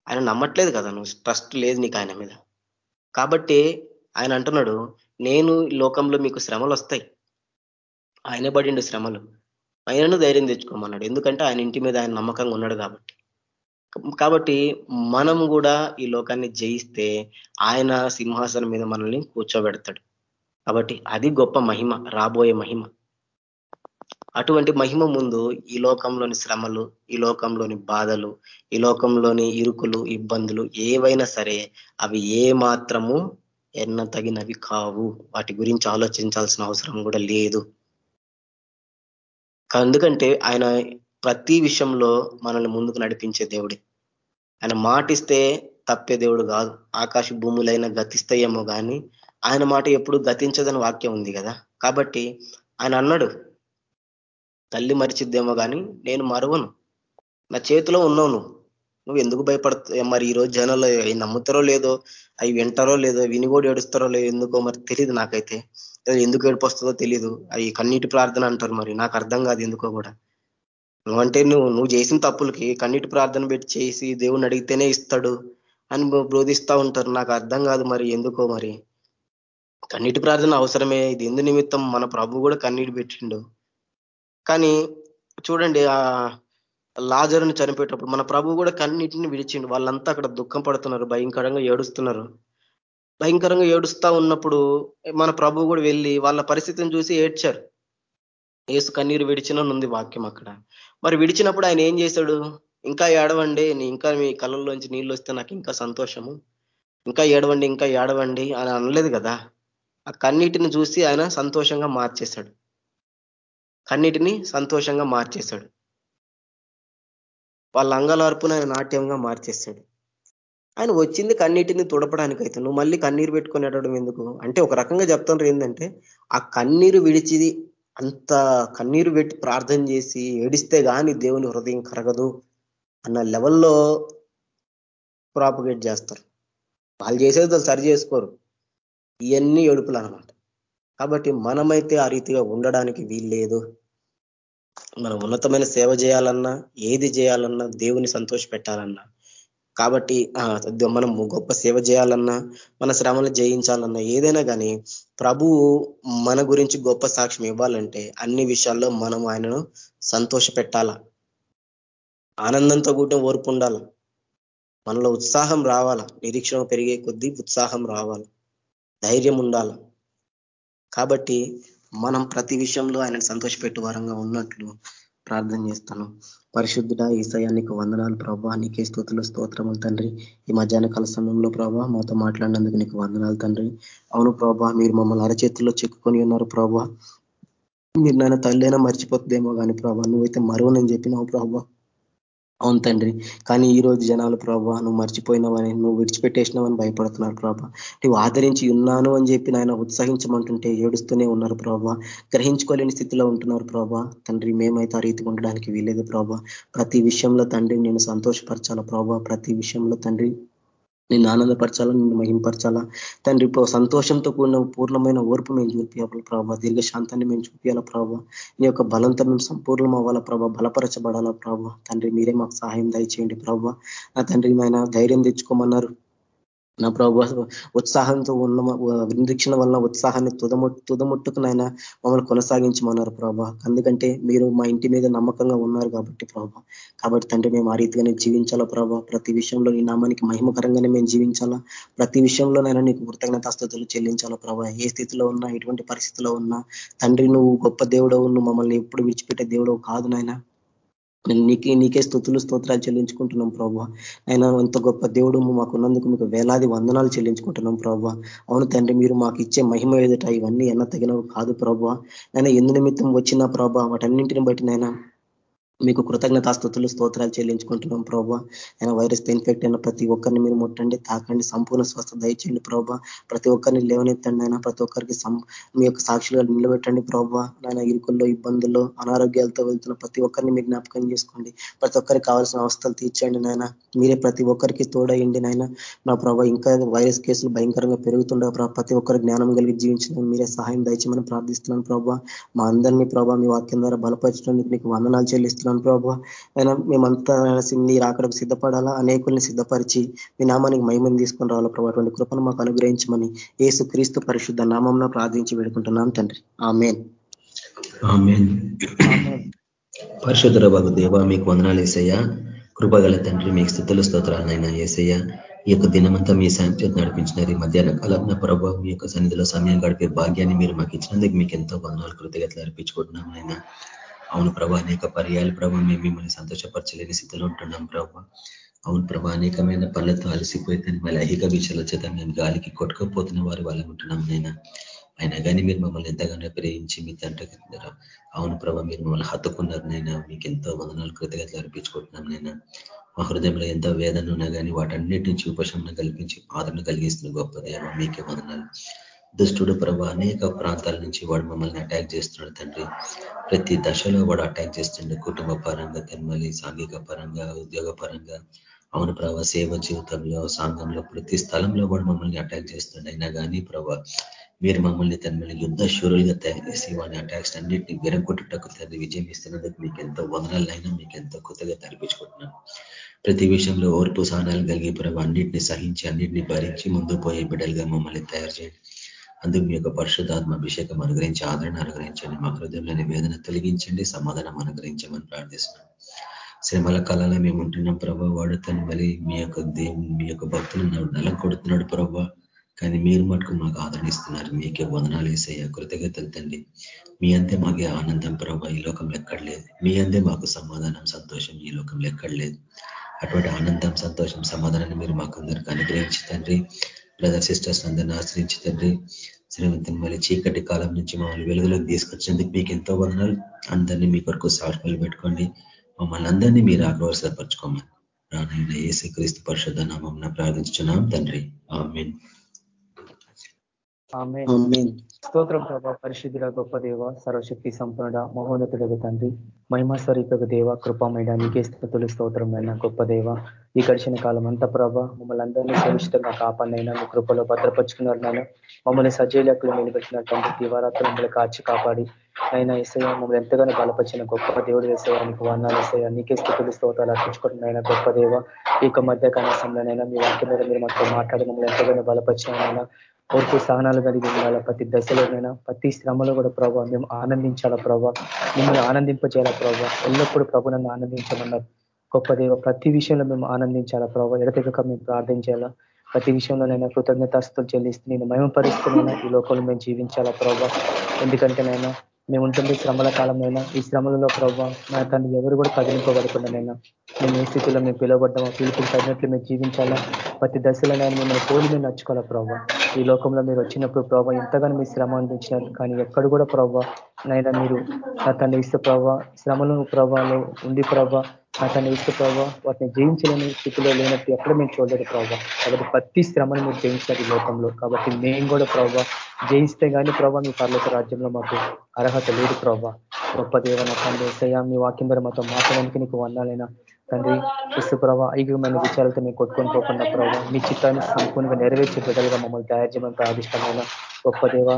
S3: ఆయన నమ్మట్లేదు కదా నువ్వు ట్రస్ట్ లేదు నీకు ఆయన మీద. కాబట్టి ఆయన అంటున్నాడు నేను లోకంలో మీకు శ్రమలు వస్తాయి. ఆయన పడిండు శ్రమలు. ఆయనను ధైర్యం తెచ్చుకోమన్నాడు. ఎందుకంటే ఆయన ఇంటి మీద ఆయన నమ్మకంగా ఉన్నాడు కాబట్టి. కాబట్టి మనం కూడా ఈ లోకాన్ని జయిస్తే ఆయన సింహాసనం మీద మనల్ని కూర్చోబెడతాడు. కాబట్టి అది గొప్ప మహిమ రాబోయే మహిమ. అటువంటి మహిమ ముందు ఈ లోకంలోని శ్రమలు ఈ లోకంలోని బాధలు ఈ లోకంలోని ఇరుకులు ఇబ్బందులు ఏవైనా సరే అవి ఏ మాత్రము ఎన్న తగినవి కావు. వాటి గురించి ఆలోచించాల్సిన అవసరం కూడా లేదు. ఎందుకంటే ఆయన ప్రతి విషయంలో మనల్ని ముందుకు నడిపించే దేవుడే. ఆయన మాటిస్తే తప్పే దేవుడు కాదు. ఆకాశ భూములైన గతిస్తాయేమో కానీ ఆయన మాట ఎప్పుడు గతించదని వాక్యం ఉంది కదా. కాబట్టి ఆయన అన్నాడు తల్లి మరిచిద్దేమో కానీ నేను మరవను. నా చేతిలో ఉన్నావు నువ్వు. నువ్వు ఎందుకు భయపడతా మరి ఈ రోజు జనాలు నమ్ముతారో లేదో అవి వింటారో లేదో విని కూడా ఏడుస్తారో లేదో ఎందుకో మరి తెలియదు నాకైతే. ఎందుకు ఏడిపోస్తుందో తెలియదు అవి కన్నీటి ప్రార్థన అంటారు మరి. నాకు అర్థం కాదు ఎందుకో కూడా. నువ్వంటే నువ్వు నువ్వు చేసిన తప్పులకి కన్నీటి ప్రార్థన పెట్టి చేసి దేవుణ్ణి అడిగితేనే ఇస్తాడు అని బోధిస్తూ ఉంటారు. నాకు అర్థం కాదు మరి ఎందుకో మరి. కన్నీటి ప్రార్థన అవసరమే. ఇది ఎందు నిమిత్తం మన ప్రభు కూడా కన్నీటి పెట్టిండు. కానీ చూడండి ఆ లాజరుని చనిపోయేటప్పుడు మన ప్రభు కూడా కన్నీటిని విడిచిండు. వాళ్ళంతా అక్కడ దుఃఖం పడుతున్నారు భయంకరంగా ఏడుస్తున్నారు. భయంకరంగా ఏడుస్తా ఉన్నప్పుడు మన ప్రభు కూడా వెళ్ళి వాళ్ళ పరిస్థితిని చూసి ఏడ్చారు. ఏసు కన్నీరు విడిచిననుంది వాక్యం అక్కడ. మరి విడిచినప్పుడు ఆయన ఏం చేశాడు? ఇంకా ఏడవండి ఇంకా మీ కళ్ళల్లోంచి నీళ్ళు వస్తే నాకు ఇంకా సంతోషము. ఇంకా ఏడవండి ఇంకా ఏడవండి అని అనలేదు కదా? ఆ కన్నీటిని చూసి ఆయన సంతోషంగా మార్చేశాడు. కన్నిటిని సంతోషంగా మార్చేశాడు వాళ్ళ అంగలార్పున ఆయన నాట్యంగా మార్చేస్తాడు. ఆయన వచ్చింది కన్నీటిని తుడపడానికి అయితే నువ్వు మళ్ళీ కన్నీరు పెట్టుకొని అడగడం ఎందుకు? అంటే ఒక రకంగా చెప్తుండ్రు ఏంటంటే ఆ కన్నీరు విడిచిది అంత కన్నీరు పెట్టి ప్రార్థన చేసి ఏడిస్తే కానీ దేవుని హృదయం కరగదు అన్న లెవెల్లో ప్రాపగేట్ చేస్తారు. వాళ్ళు చేసేది సరి చేసుకోరు. ఇవన్నీ ఏడుపులు అనమాట కాబట్టి మనమైతే ఆ రీతిగా ఉండడానికి వీల్లేదు. మనం ఉన్నతమైన సేవ చేయాలన్నా ఏది చేయాలన్నా దేవుని సంతోష పెట్టాలన్నా. కాబట్టి మనం గొప్ప సేవ చేయాలన్నా మన శ్రమలు జయించాలన్నా ఏదైనా కానీ ప్రభువు మన గురించి గొప్ప సాక్ష్యం ఇవ్వాలంటే అన్ని విషయాల్లో మనం ఆయనను సంతోష పెట్టాల? ఆనందంతో కూడా ఓర్పు ఉండాల? మనలో ఉత్సాహం రావాల? నిరీక్షణ పెరిగే కొద్దీ ఉత్సాహం రావాలి. ధైర్యం ఉండాల? కాబట్టి మనం ప్రతి విషయంలో ఆయన సంతోషపెట్టు వారంగా ఉన్నట్లు ప్రార్థన చేస్తాను. పరిశుద్ధుడ ఈసయానికి వందనాలు ప్రభా. నీకే స్థుతులు స్తోత్రములు తండ్రి. ఈ మధ్యాహ్న కాల సమయంలో ప్రభా మాతో మాట్లాడినందుకు నీకు వందనాలు తండ్రి. అవును ప్రభా మీరు మమ్మల్ని అరచేతుల్లో చెక్కుకొని ఉన్నారు ప్రభా. మీరు నాయన తల్లైనా మర్చిపోతుందేమో కానీ ప్రభా నువ్వైతే మరువనని చెప్పినావు ప్రభా. అవును తండ్రి. కానీ ఈ రోజు జనాలు ప్రభావ నువ్వు మర్చిపోయినావని నువ్వు విడిచిపెట్టేసినావని భయపడుతున్నారు ప్రభా. నువ్వు ఆదరించి ఉన్నాను అని చెప్పి నాయన ఉత్సహించమంటుంటే ఏడుస్తూనే ఉన్నారు ప్రభా. గ్రహించుకోలేని స్థితిలో ఉంటున్నారు ప్రభా. తండ్రి మేమైతే ఆ రీతికి ఉండడానికి వీలేదు ప్రభా. ప్రతి విషయంలో తండ్రి నేను సంతోషపరచాల ప్రభా. ప్రతి విషయంలో తండ్రి నిన్ను ఆనందపరచాలా నిన్ను మహింపరచాలా? తండ్రి సంతోషంతో కూడిన పూర్ణమైన ఓర్పు మేము చూపించాలి ప్రభావ దీర్ఘశాంతాన్ని మేము చూపించాలా ప్రభావ నీ యొక్క బలంతో మేము సంపూర్ణం అవ్వాలా ప్రభావ బలపరచబడాలా ప్రభావ తండ్రి మీరే మాకు సహాయం దయచేయండి ప్రభావ నా తండ్రి ఆయన ధైర్యం తెచ్చుకోమన్నారు. నా ప్రభు ఉత్సాహంతో ఉన్న నిరీక్షణ వల్ల ఉత్సాహాన్ని తుదము తుదముట్టుకునైనా మమ్మల్ని కొనసాగించమన్నారు ప్రభా. ఎందుకంటే మీరు మా ఇంటి మీద నమ్మకంగా ఉన్నారు కాబట్టి ప్రభా. కాబట్టి తండ్రి మేము ఆ రీతిగానే జీవించాలా ప్రభా? ప్రతి విషయంలో నీ నామానికి మహిమకరంగానే మేము జీవించాలా? ప్రతి విషయంలోనైనా నీకు కృతజ్ఞతాస్థుతులు చెల్లించాలా ప్రభా? ఏ స్థితిలో ఉన్నా ఎటువంటి పరిస్థితిలో ఉన్నా తండ్రి నువ్వు గొప్ప దేవుడవు నువ్వు మమ్మల్ని ఎప్పుడు విడిచిపెట్టే దేవుడవు కాదు నాయన. నీకే నీకే స్థుతులు స్తోత్రాలు చెల్లించుకుంటున్నాం ప్రభావ అయినా అంత గొప్ప దేవుడు మాకున్నందుకు మీకు వేలాది వందనాలు చెల్లించుకుంటున్నాం ప్రభావ అవును తండ్రి మీరు మాకు ఇచ్చే మహిమ ఎదుట ఇవన్నీ ఎన్న తగినవి కాదు ప్రభావ అయినా ఎందు నిమిత్తం వచ్చిన ప్రభావ వాటన్నింటిని బట్టి నైనా మీకు కృతజ్ఞతాస్థుతులు స్తోత్రాలు చెల్లించుకుంటున్నాం ప్రభావ ఆయన వైరస్ ఇన్ఫెక్ట్ అయిన ప్రతి ఒక్కరిని మీరు ముట్టండి తాకండి సంపూర్ణ స్వస్థ దయచేయండి ప్రభావ ప్రతి ఒక్కరిని లేవనెత్తండి ఆయన ప్రతి ఒక్కరికి మీ యొక్క సాక్షులుగా నిలబెట్టండి ప్రభావ నాయన ఇరుకుల్లో ఇబ్బందుల్లో అనారోగ్యాలతో వెళ్తున్న ప్రతి ఒక్కరిని మీరు జ్ఞాపకం చేసుకోండి. ప్రతి ఒక్కరికి కావాల్సిన అవస్థలు తీర్చండి నాయన. మీరే ప్రతి ఒక్కరికి తోడయండి నాయన. నా ప్రభావ ఇంకా వైరస్ కేసులు భయంకరంగా పెరుగుతుండే ప్రతి ఒక్కరు జ్ఞానం కలిగి జీవించడం మీరే సహాయం దయచేయమని ప్రార్థిస్తున్నాను ప్రభావ మా అందరినీ ప్రభావ మీ వాక్యం ద్వారా బలపరచడానికి మీకు వందనాలు చెల్లిస్తున్నాను. ప్రార్థిస్తున్నాను ప్రభావ అయినా మేమంతా మీరు అక్కడికి సిద్ధపడాలా? అనేకుల్ని సిద్ధపరిచి మీ నామానికి మహిమని తీసుకొని రావాలా ప్రభావ అటువంటి కృపను మాకు అనుగ్రహించమని ఏసు క్రీస్తు పరిశుద్ధ నామం ప్రార్థించి వేడుకుంటున్నాను తండ్రి. ఆమెన్.
S1: పరిశుద్ధ బాబు దేవ మీకు వందనాలు వేసయ్యా కృపగల తండ్రి మీకు స్థితుల స్తోత్రాలైనా ఏసయ్య. ఈ యొక్క దినమంతా మీ సాయం చేతి నడిపించినారు ఈ మధ్యాహ్న కాలం ప్రభావ మీ యొక్క సన్నిధిలో సమయం గడిపే భాగ్యాన్ని మీరు మాకు ఇచ్చినందుకు మీకు ఎంతో వందనాలు కృతజ్ఞతలు అర్పించుకుంటున్నాం అయినా అవును ప్రభా అనేక పర్యాలు ప్రభా మేము మిమ్మల్ని సంతోషపరచలేని స్థితిలో ఉంటున్నాం ప్రభా. అవును ప్రభా అనేకమైన పనులతో అలసిపోయితే మళ్ళీ అహిక విషయాల చేత మేము గాలికి కొట్టుకపోతున్న వారు వాళ్ళ ఉంటున్నాం నేను అయినా కానీ మీరు మమ్మల్ని ఎంతగానో ప్రేమించి మీ తండ్రి అవును ప్రభా మీరు మమ్మల్ని హత్తుకున్నారు నైనా మీకు ఎంతో వందనాలు కృతజ్ఞతలు అర్పించుకుంటున్నాం నైనా మా హృదయంలో ఎంతో వేదన ఉన్నా కానీ వాటన్నిటి నుంచి ఉపశమనం కల్పించి ఆదరణ కలిగిస్తున్న గొప్ప దేవ మీకే వందనాలు. దుష్టుడు ప్రభు అనేక ప్రాంతాల నుంచి వాడు మమ్మల్ని అటాక్ చేస్తున్నాడు తండ్రి. ప్రతి దశలో వాడు అటాక్ చేస్తుండే. కుటుంబ పరంగా తన్మలి సాంఘిక పరంగా ఉద్యోగ పరంగా. అవును ప్రభా సేవ జీవితంలో సాంఘంలో ప్రతి స్థలంలో వాడు మమ్మల్ని అటాక్ చేస్తుండే అయినా కానీ ప్రభా మీరు మమ్మల్ని తన్మలి యుద్ధ శూరులుగా తయారు చేసి వాడి అటాక్స్ అన్నింటినీ విరగొట్టుటకు తండ్రి విజయం ఇస్తున్నందుకు మీకు ఎంతో వదనాలైనా మీకు ఎంతో కొత్తగా తరిపించుకుంటున్నాను ప్రతి విషయంలో ఓర్పు సహనాలు కలిగి ప్రభా అన్నింటినీ సహించి అన్నింటినీ భరించి ముందు పోయే బిడ్డలుగా మమ్మల్ని తయారు చేయండి. అందుకు మీ యొక్క పరిశుధాత్మ అభిషేకం అనుగ్రహించి ఆదరణ అనుగ్రహించండి. మా హృదయంలోని వేదన తొలగించండి సమాధానం అనుగ్రహించమని ప్రార్థిస్తున్నాం. శ్రమల కాలంలో మేము ఉంటున్నాం ప్రభావ వాడుతాను మళ్ళీ మీ యొక్క దేవుని మీ యొక్క భక్తులు నల్ల కొడుతున్నాడు ప్రభావ కానీ మీరు మటుకు మాకు ఆదరణిస్తున్నారు. మీకే వందనాలు వేసయ్యా కృతజ్ఞతలు తండ్రి. మీ అంతే మాకే ఆనందం ప్రభావ ఈ లోకంలో ఎక్కడలేదు మీ అందే మాకు సమాధానం సంతోషం. ఈ లోకంలో ఎక్కడలేదు అటువంటి ఆనందం సంతోషం సమాధానాన్ని మీరు మాకు అందరికీ అనుగ్రహించి తండ్రి. బ్రదర్ సిస్టర్స్ అందరిని ఆశ్రయించి తండ్రి శ్రీమంతుని మళ్ళీ చీకటి కాలం నుంచి మమ్మల్ని వెలుగులోకి తీసుకొచ్చినందుకు మీకు ఎంతో వందనాలు. అందరినీ మీ కొరకు సాక్షులు పెట్టుకోండి. మమ్మల్ని అందరినీ మీరు ఆగ్రవసపరచుకోమని రానైన ఏసు క్రీస్తు పరిషత్ నామం ప్రార్థించున్నాం తండ్రి. ఆమెన్.
S4: స్తోత్రం ప్రభా పరిశుద్ధుల గొప్ప దేవ సర్వశక్తి సంపన్నుడ మహోన్నతుడకు తండ్రి మహిమ స్వరూపక దేవ కృపమైన నీకే స్థుతులు స్తోత్రమైన గొప్ప దేవ. ఈ గడిచిన కాలం అంతా ప్రభా మమ్మల్ని అందరినీ సురక్షితంగా కాపాడినైనా మీ కృపలో భద్రపరుచుకున్నారు నాయన. మమ్మల్ని సజీలకులు నిలబెట్టినటువంటి దివారాత్రులు మమ్మల్ని కాచి కాపాడి. అయినా ఎస్ఐ మమ్మల్ని ఎంతగానో బలపరిచిన గొప్ప దేవుడు వేసేయానికి వర్ణాలు వేసేయా నీకే స్థితులు స్తోతాలు అర్పించుకుంటున్నాయినా గొప్ప దేవ. ఈ యొక్క మధ్య కనీసంలోనైనా మీ వాక్యం మీద మీరు మాతో మాట్లాడి మమ్మల్ని ఎంతగానో బలపరిచినైనా ఓర్పు సహనాలు కలిగి ఉండాలా ప్రతి దశలోనైనా ప్రతి శ్రమలో కూడా ప్రభావ మేము ఆనందించాలా ప్రభావ మిమ్మల్ని ఆనందింపజేయాలా ప్రభావ ఎల్లప్పుడూ ప్రభు నన్ను ఆనందించమన్నారు. గొప్ప దేవ ప్రతి విషయంలో మేము ఆనందించాలా ప్రభావ ఎడతెగక మేము ప్రార్థించాలా? ప్రతి విషయంలోనైనా కృతజ్ఞతాస్తులు చెల్లిస్తూ నేను మహిమపరుస్తున్నా ఈ లోకంలో మేము జీవించాలా ప్రభావ ఎందుకంటేనైనా మేము ఉంటుంది శ్రమల కాలంలో ఈ శ్రమలలో ప్రభావ నా తండ్రి ఎవరు కూడా కదిలింపబడకుండానైనా మేము ఏ స్థితిలో మేము పిలువబడ్డామో పిలుపులు తగినట్లు మేము జీవించాలా? ప్రతి దశలోనైనా మిమ్మల్ని పోలి మేము నచ్చుకోవాలా ప్రభావ ఈ లోకంలో మీరు వచ్చినప్పుడు ప్రభావ ఎంతగానో మీ శ్రమ అందించినారు కానీ ఎక్కడ కూడా ప్రభావ నైనా మీరు నా తండ్రి ఇస్తే ప్రభావ శ్రమలు ప్రభావాలు ఉండి ప్రభావ అతను ఇస్తే ప్రభావ వాటిని జయించలేని స్థితిలో లేనట్టు ఎక్కడ మేము చూడలేదు ప్రభావ కాబట్టి ప్రతి శ్రమను మీరు జయించారు ఈ లోకంలో. కాబట్టి మేము కూడా ప్రభావ జయిస్తే కానీ ప్రభావ మీ పర్లోక రాజ్యంలో మాకు అర్హత లేదు ప్రభావ గొప్ప దేవన తండ్రి మీ వాక్యం ద్వారా మాతో మాట్లాడడానికి నీకు వందాలైనా. తండ్రి ఇసు ప్రభావ ఐగుమైన విచారాలతో మేము కొట్టుకొని పోకుండా ప్రభావ మీ చిత్తాన్ని సంపూర్ణంగా నెరవేర్చే బిడ్డలుగా మమ్మల్ని తయారు చేయమని ప్రార్థిష్టమైన గొప్ప దేవ.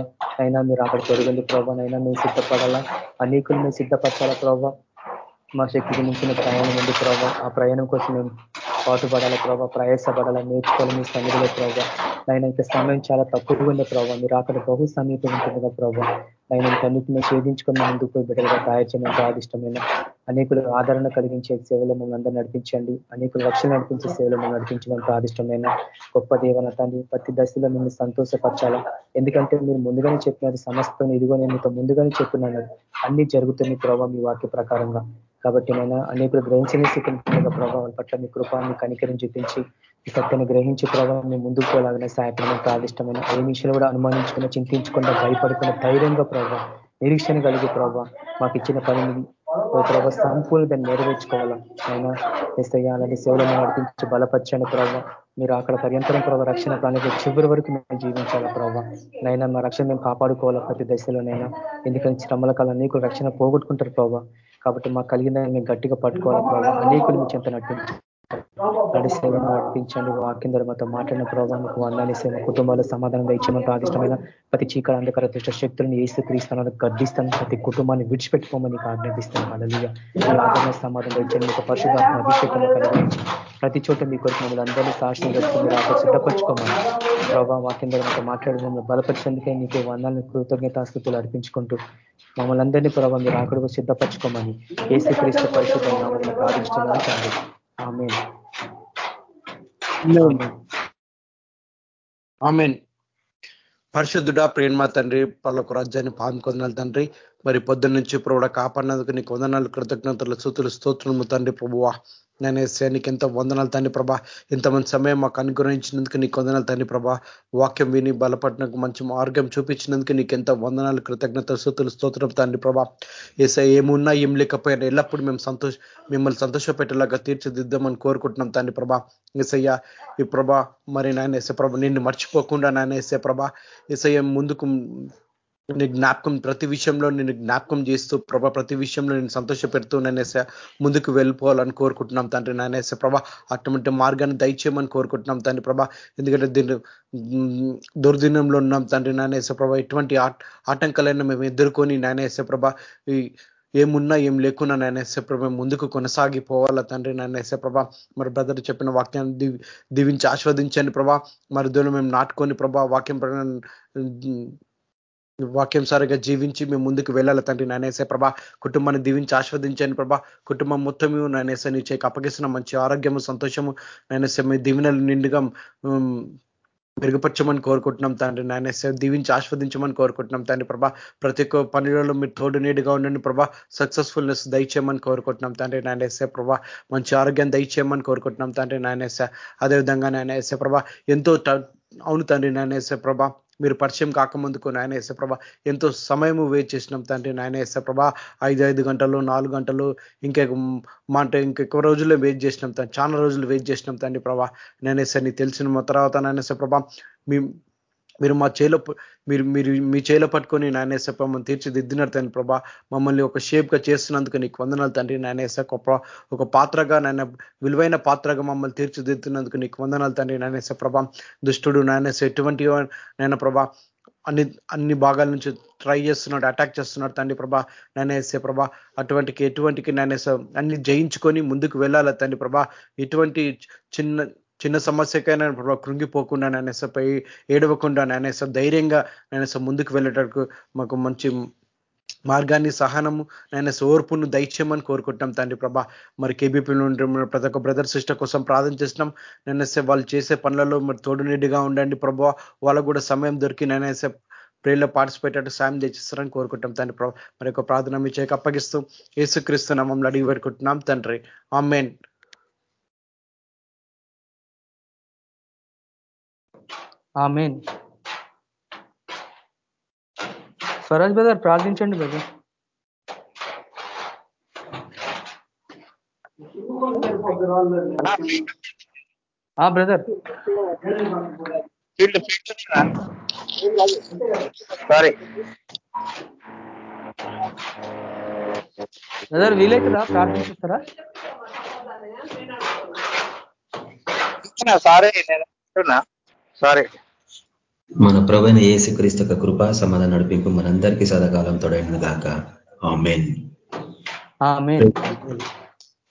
S4: అయినా మీరు అక్కడ తొలగింది ప్రభావ అయినా మేము సిద్ధపడాలా? అనేకులు మేము సిద్ధపరచాలా ప్రభావ మా శక్తికి మించిన ప్రయాణం ఉంది ప్రభావ ఆ ప్రయాణం కోసం మేము పాటుపడాలి ప్రభావ ప్రయాసపడాలి నేర్చుకోవాలి మీ సన్నిధిలో ప్రభావ ఆయన ఇంకా సమయం చాలా తక్కువగా ఉంది ప్రభావ మీరు అక్కడ బహు సమీపం ఉంటుంది కదా ప్రభావ ఆయన ఇంకన్నింటినీ ఛేదించుకొని ముందుకు పోయి బిడ్డలుగా తయారు ఆదిష్టమైన అనేకులు ఆదరణ కలిగించే సేవలు మమ్మల్ని అందరూ నడిపించండి. అనేకులు రక్షణ నడిపించే సేవలు మమ్మల్ని నడిపించడం. ప్రాదిష్టమైన గొప్ప దేవన తండ్రి ప్రతి దశలో మిమ్మల్ని సంతోషపరచాలా. ఎందుకంటే మీరు ముందుగానే చెప్పినారు సమస్తం ఇదిగో నేను మీతో ముందుగానే చెప్తున్నాను. అన్ని జరుగుతున్నాయి ప్రభావ మీ వాక్య ప్రకారంగా. కాబట్టి నేను అనేకులు గ్రహించని స్థితిని ప్రభావం పట్ల మీ కృపాన్ని కనికరం చూపించి ఈ సత్యాన్ని గ్రహించి ప్రభావం మీ ముందుకు పోలాగిన సాయంత్రం ప్రాదిష్టమైన ఏ విషయాలు కూడా అనుమానించుకున్న చింతించకుండా భయపడకుండా ధైర్యంగా ప్రభావ నిరీక్షణ కలిగి ప్రభావ మాకు ఇచ్చిన పనిని ఓ ప్రభావ సంపూర్ణ దాన్ని నెరవేర్చుకోవాలా? అయినా సేవలను నడిపించి బలపరచని ప్రభావ మీరు అక్కడ పర్యంతరం ప్రభావ రక్షణ ప్రాణికి చివరి వరకు మేము జీవించాలా ప్రభావ నైనా మా రక్షణ మేము కాపాడుకోవాలా ప్రతి దశలోనైనా? ఎందుకంటే శ్రమల కాలం నీకు రక్షణ పోగొట్టుకుంటారు ప్రభావ కాబట్టి మాకు కలిగిన మేము గట్టిగా పట్టుకోవాలి ప్రభావ అనేకులు మీ చెంత నడిపించి సేవను నడిపించండి. వాక్యం ద్వారా మాతో మాట్లాడిన ప్రభావానికి వందాలి సేవ కుటుంబాలు సమాధానంగా ఇచ్చిన ప్రాదిష్టమైన ప్రతి చీకర అంధకార దుష్ట శక్తులను ఏసు క్రీస్తాను గర్దిస్తాను ప్రతి కుటుంబాన్ని విడిచిపెట్టుకోమని ఆజ్ఞాపిస్తాను అలలియ ఆదరణ సమాధానం ఇచ్చిన మీకు పరిశుభాత్మ అభిషేకం కలిగించి ప్రతి చోట మీ కొరకు మమ్మల్ని అందరినీ సాక్షి మీరు ఆకలి సిద్ధపరచుకోమని ప్రభావ వాక్యం ద్వారా మాతో మాట్లాడి మమ్మల్ని బలపరిచేందుకే నీకు వందాలను కృతజ్ఞతాస్థితులు అర్పించుకుంటూ మమ్మల్ని అందరినీ ప్రభావం మీరు ఆకలిగా సిద్ధపరచుకోమని ఏసు క్రీస్తు పరిశుభ్రంగా ప్రార్థిస్తున్నాను తండ్రి
S5: ఆమెన్. పరిశుద్ధుడా ప్రేమ తండ్రి పలుకు రాజ్యాన్ని పాదుకొందాలి తండ్రి. మరి పొద్దున్న నుంచి ఇప్పుడు కాపాడినందుకు నీకు వందనాలు కృతజ్ఞతలు సూతులు స్తోత్రము తండ్రి ప్రభువా. నేను నీకు ఎంత వందనాలు తండ్రి ప్రభా. ఇంతమంది సమయం మాకు అనుగ్రహించినందుకు నీకు వందనాలు తండ్రి ప్రభా. వాక్యం విని బలపడినకు మంచి మార్గం చూపించినందుకు నీకు ఎంత వందనాలు కృతజ్ఞత సూతులు స్తోత్రం తండ్రి ప్రభా. ఏసా ఏమున్నా ఏం లేకపోయినా ఎల్లప్పుడూ మేము సంతోష మిమ్మల్ని సంతోషపెట్టేలాగా తీర్చిదిద్దామని కోరుకుంటున్నాం తండ్రి ప్రభా. ఏసయ్య ఈ ప్రభా మరి నాయన ఎసే ప్రభ నిన్ను మర్చిపోకుండా నాయన ఎసే ప్రభా. ఏసయ్య ముందుకు నీ జ్ఞాపకం ప్రతి విషయంలో నేను జ్ఞాపకం చేస్తూ ప్రభా ప్రతి విషయంలో నేను సంతోష పెడుతూ నేనేసే ముందుకు వెళ్ళిపోవాలని కోరుకుంటున్నాం తండ్రి నేనేసే. ప్రభా అటువంటి మార్గాన్ని దయచేయమని కోరుకుంటున్నాం తండ్రి ప్రభా. ఎందుకంటే దీన్ని దుర్దినంలో ఉన్నాం తండ్రి నానేసే. ప్రభా ఎటువంటి ఆటంకాలైనా మేము ఎదుర్కొని నానేసే ప్రభా ఈ ఏమున్నా ఏం లేకున్నా నేనేసే ప్రభ ముందుకు కొనసాగిపోవాలా తండ్రి నేనేసే ప్రభా. మరి బ్రదర్ చెప్పిన వాక్యాన్ని దీవించి ఆస్వాదించండి ప్రభా. మరి దూరం మేము నాటుకొని ప్రభా వాక్యం వాక్యం సారిగా జీవించి మేము ముందుకు వెళ్ళాలి తండ్రి నానేసే ప్రభా. కుటుంబాన్ని దీవించి ఆస్వాదించండి ప్రభా. కుటుంబం మొత్తం నానేసే నీ చేకి అప్పగిస్తున్న మంచి ఆరోగ్యము సంతోషము నానేసే మీ దీవెనలు నిండుగా మెరుగుపరచమని కోరుకుంటున్నాం తండ్రి నాయన దీవించి ఆస్వాదించమని కోరుకుంటున్నాం తండ్రి ప్రభా. ప్రతి ఒక్క పనులలో మీరు తోడు నీడుగా ఉండండి ప్రభా. సక్సెస్ఫుల్నెస్ దయచేయమని కోరుకుంటున్నాం తండ్రి నాయనేసే ప్రభా. మంచి ఆరోగ్యం దయచేయమని కోరుకుంటున్నాం తండ్రి నాయనేసే. అదేవిధంగా నాయనేసే ప్రభా ఎంతో అవును తండ్రి నేనేసే ప్రభా. మీరు పరిచయం కాకముందుకు నాయన వేసే ఎంతో సమయము వెయిట్ చేసినాం తండ్రి నాయన వేసే ప్రభా ఐదు ఐదు గంటలు నాలుగు గంటలు ఇంకా మాట ఇంకెక్కువ రోజుల్లో వెయిట్ చేసినాం తండ్రి. చాలా రోజులు వెయిట్ చేసినాం తండ్రి ప్రభా. నేనేసే నీ తెలిసిన తర్వాత నాయన ప్రభా మీ మీరు మా చేలో మీరు మీరు మీ చేలో పట్టుకొని నాయనేస మమ్మల్ని తీర్చిదిద్దినారు తండ్రి ప్రభా. మమ్మల్ని ఒక షేప్గా చేస్తున్నందుకు నీకు వందనాలు తండ్రి నాయనేస. ఒక పాత్రగా నాయన విలువైన పాత్రగా మమ్మల్ని తీర్చిదిద్దినందుకు నీకు వందనాలు తండ్రి నాయనేస ప్రభా. దుష్టుడు నాయనేస ఎటువంటి నాయన ప్రభా అన్ని అన్ని భాగాల నుంచి ట్రై చేస్తున్నాడు అటాక్ చేస్తున్నాడు తండ్రి ప్రభా నేనేసే ప్రభా. అటువంటికి ఎటువంటికి నేనేస అన్ని జయించుకొని ముందుకు వెళ్ళాలి తండ్రి ప్రభా. ఎటువంటి చిన్న చిన్న సమస్యకైనా ప్రభా కృంగిపోకుండా నేనేసపై ఏడవకుండా నేనేస ధైర్యంగా నేనేస ముందుకు వెళ్ళేటట్టు మాకు మంచి మార్గాన్ని సహనము నేను ఓర్పును దైత్యమని కోరుకుంటాం తండ్రి ప్రభా. మరి కేబీపీ నుండి ప్రతి ఒక్క బ్రదర్ సిస్టర్ కోసం ప్రార్థన చేస్తున్నాం. నేనేసే వాళ్ళు చేసే పనులలో మరి తోడునీడిగా ఉండండి ప్రభా. వాళ్ళకు కూడా సమయం దొరికి నేనేసే ప్రేర్లో పార్టిసిపేట్ అంటే సాయం తెచ్చిస్తారని కోరుకుంటాం తండ్రి ప్రభా. మరి యొక్క ప్రార్థన మీ చేయక అప్పగిస్తూ ఏసుక్రీస్తు నామంలో అడిగి పెట్టుకుంటున్నాం తండ్రి. ఆమెన్.
S4: ఆమెన్. స్వరాజ్ బ్రదర్ ప్రార్థించండి బ్రదర్. బ్రదర్.
S6: సారీ
S4: బ్రదర్ వీలైతుందా ప్రార్థిస్తారా
S6: సారీ నేను సారీ.
S1: మన ప్రవైన ఏసుక్రీస్తు యొక్క కృపా సమాధానం నడిపింపు మనందరికీ సదాకాలం తోడైన ఆమెన్.
S4: ఆమెన్.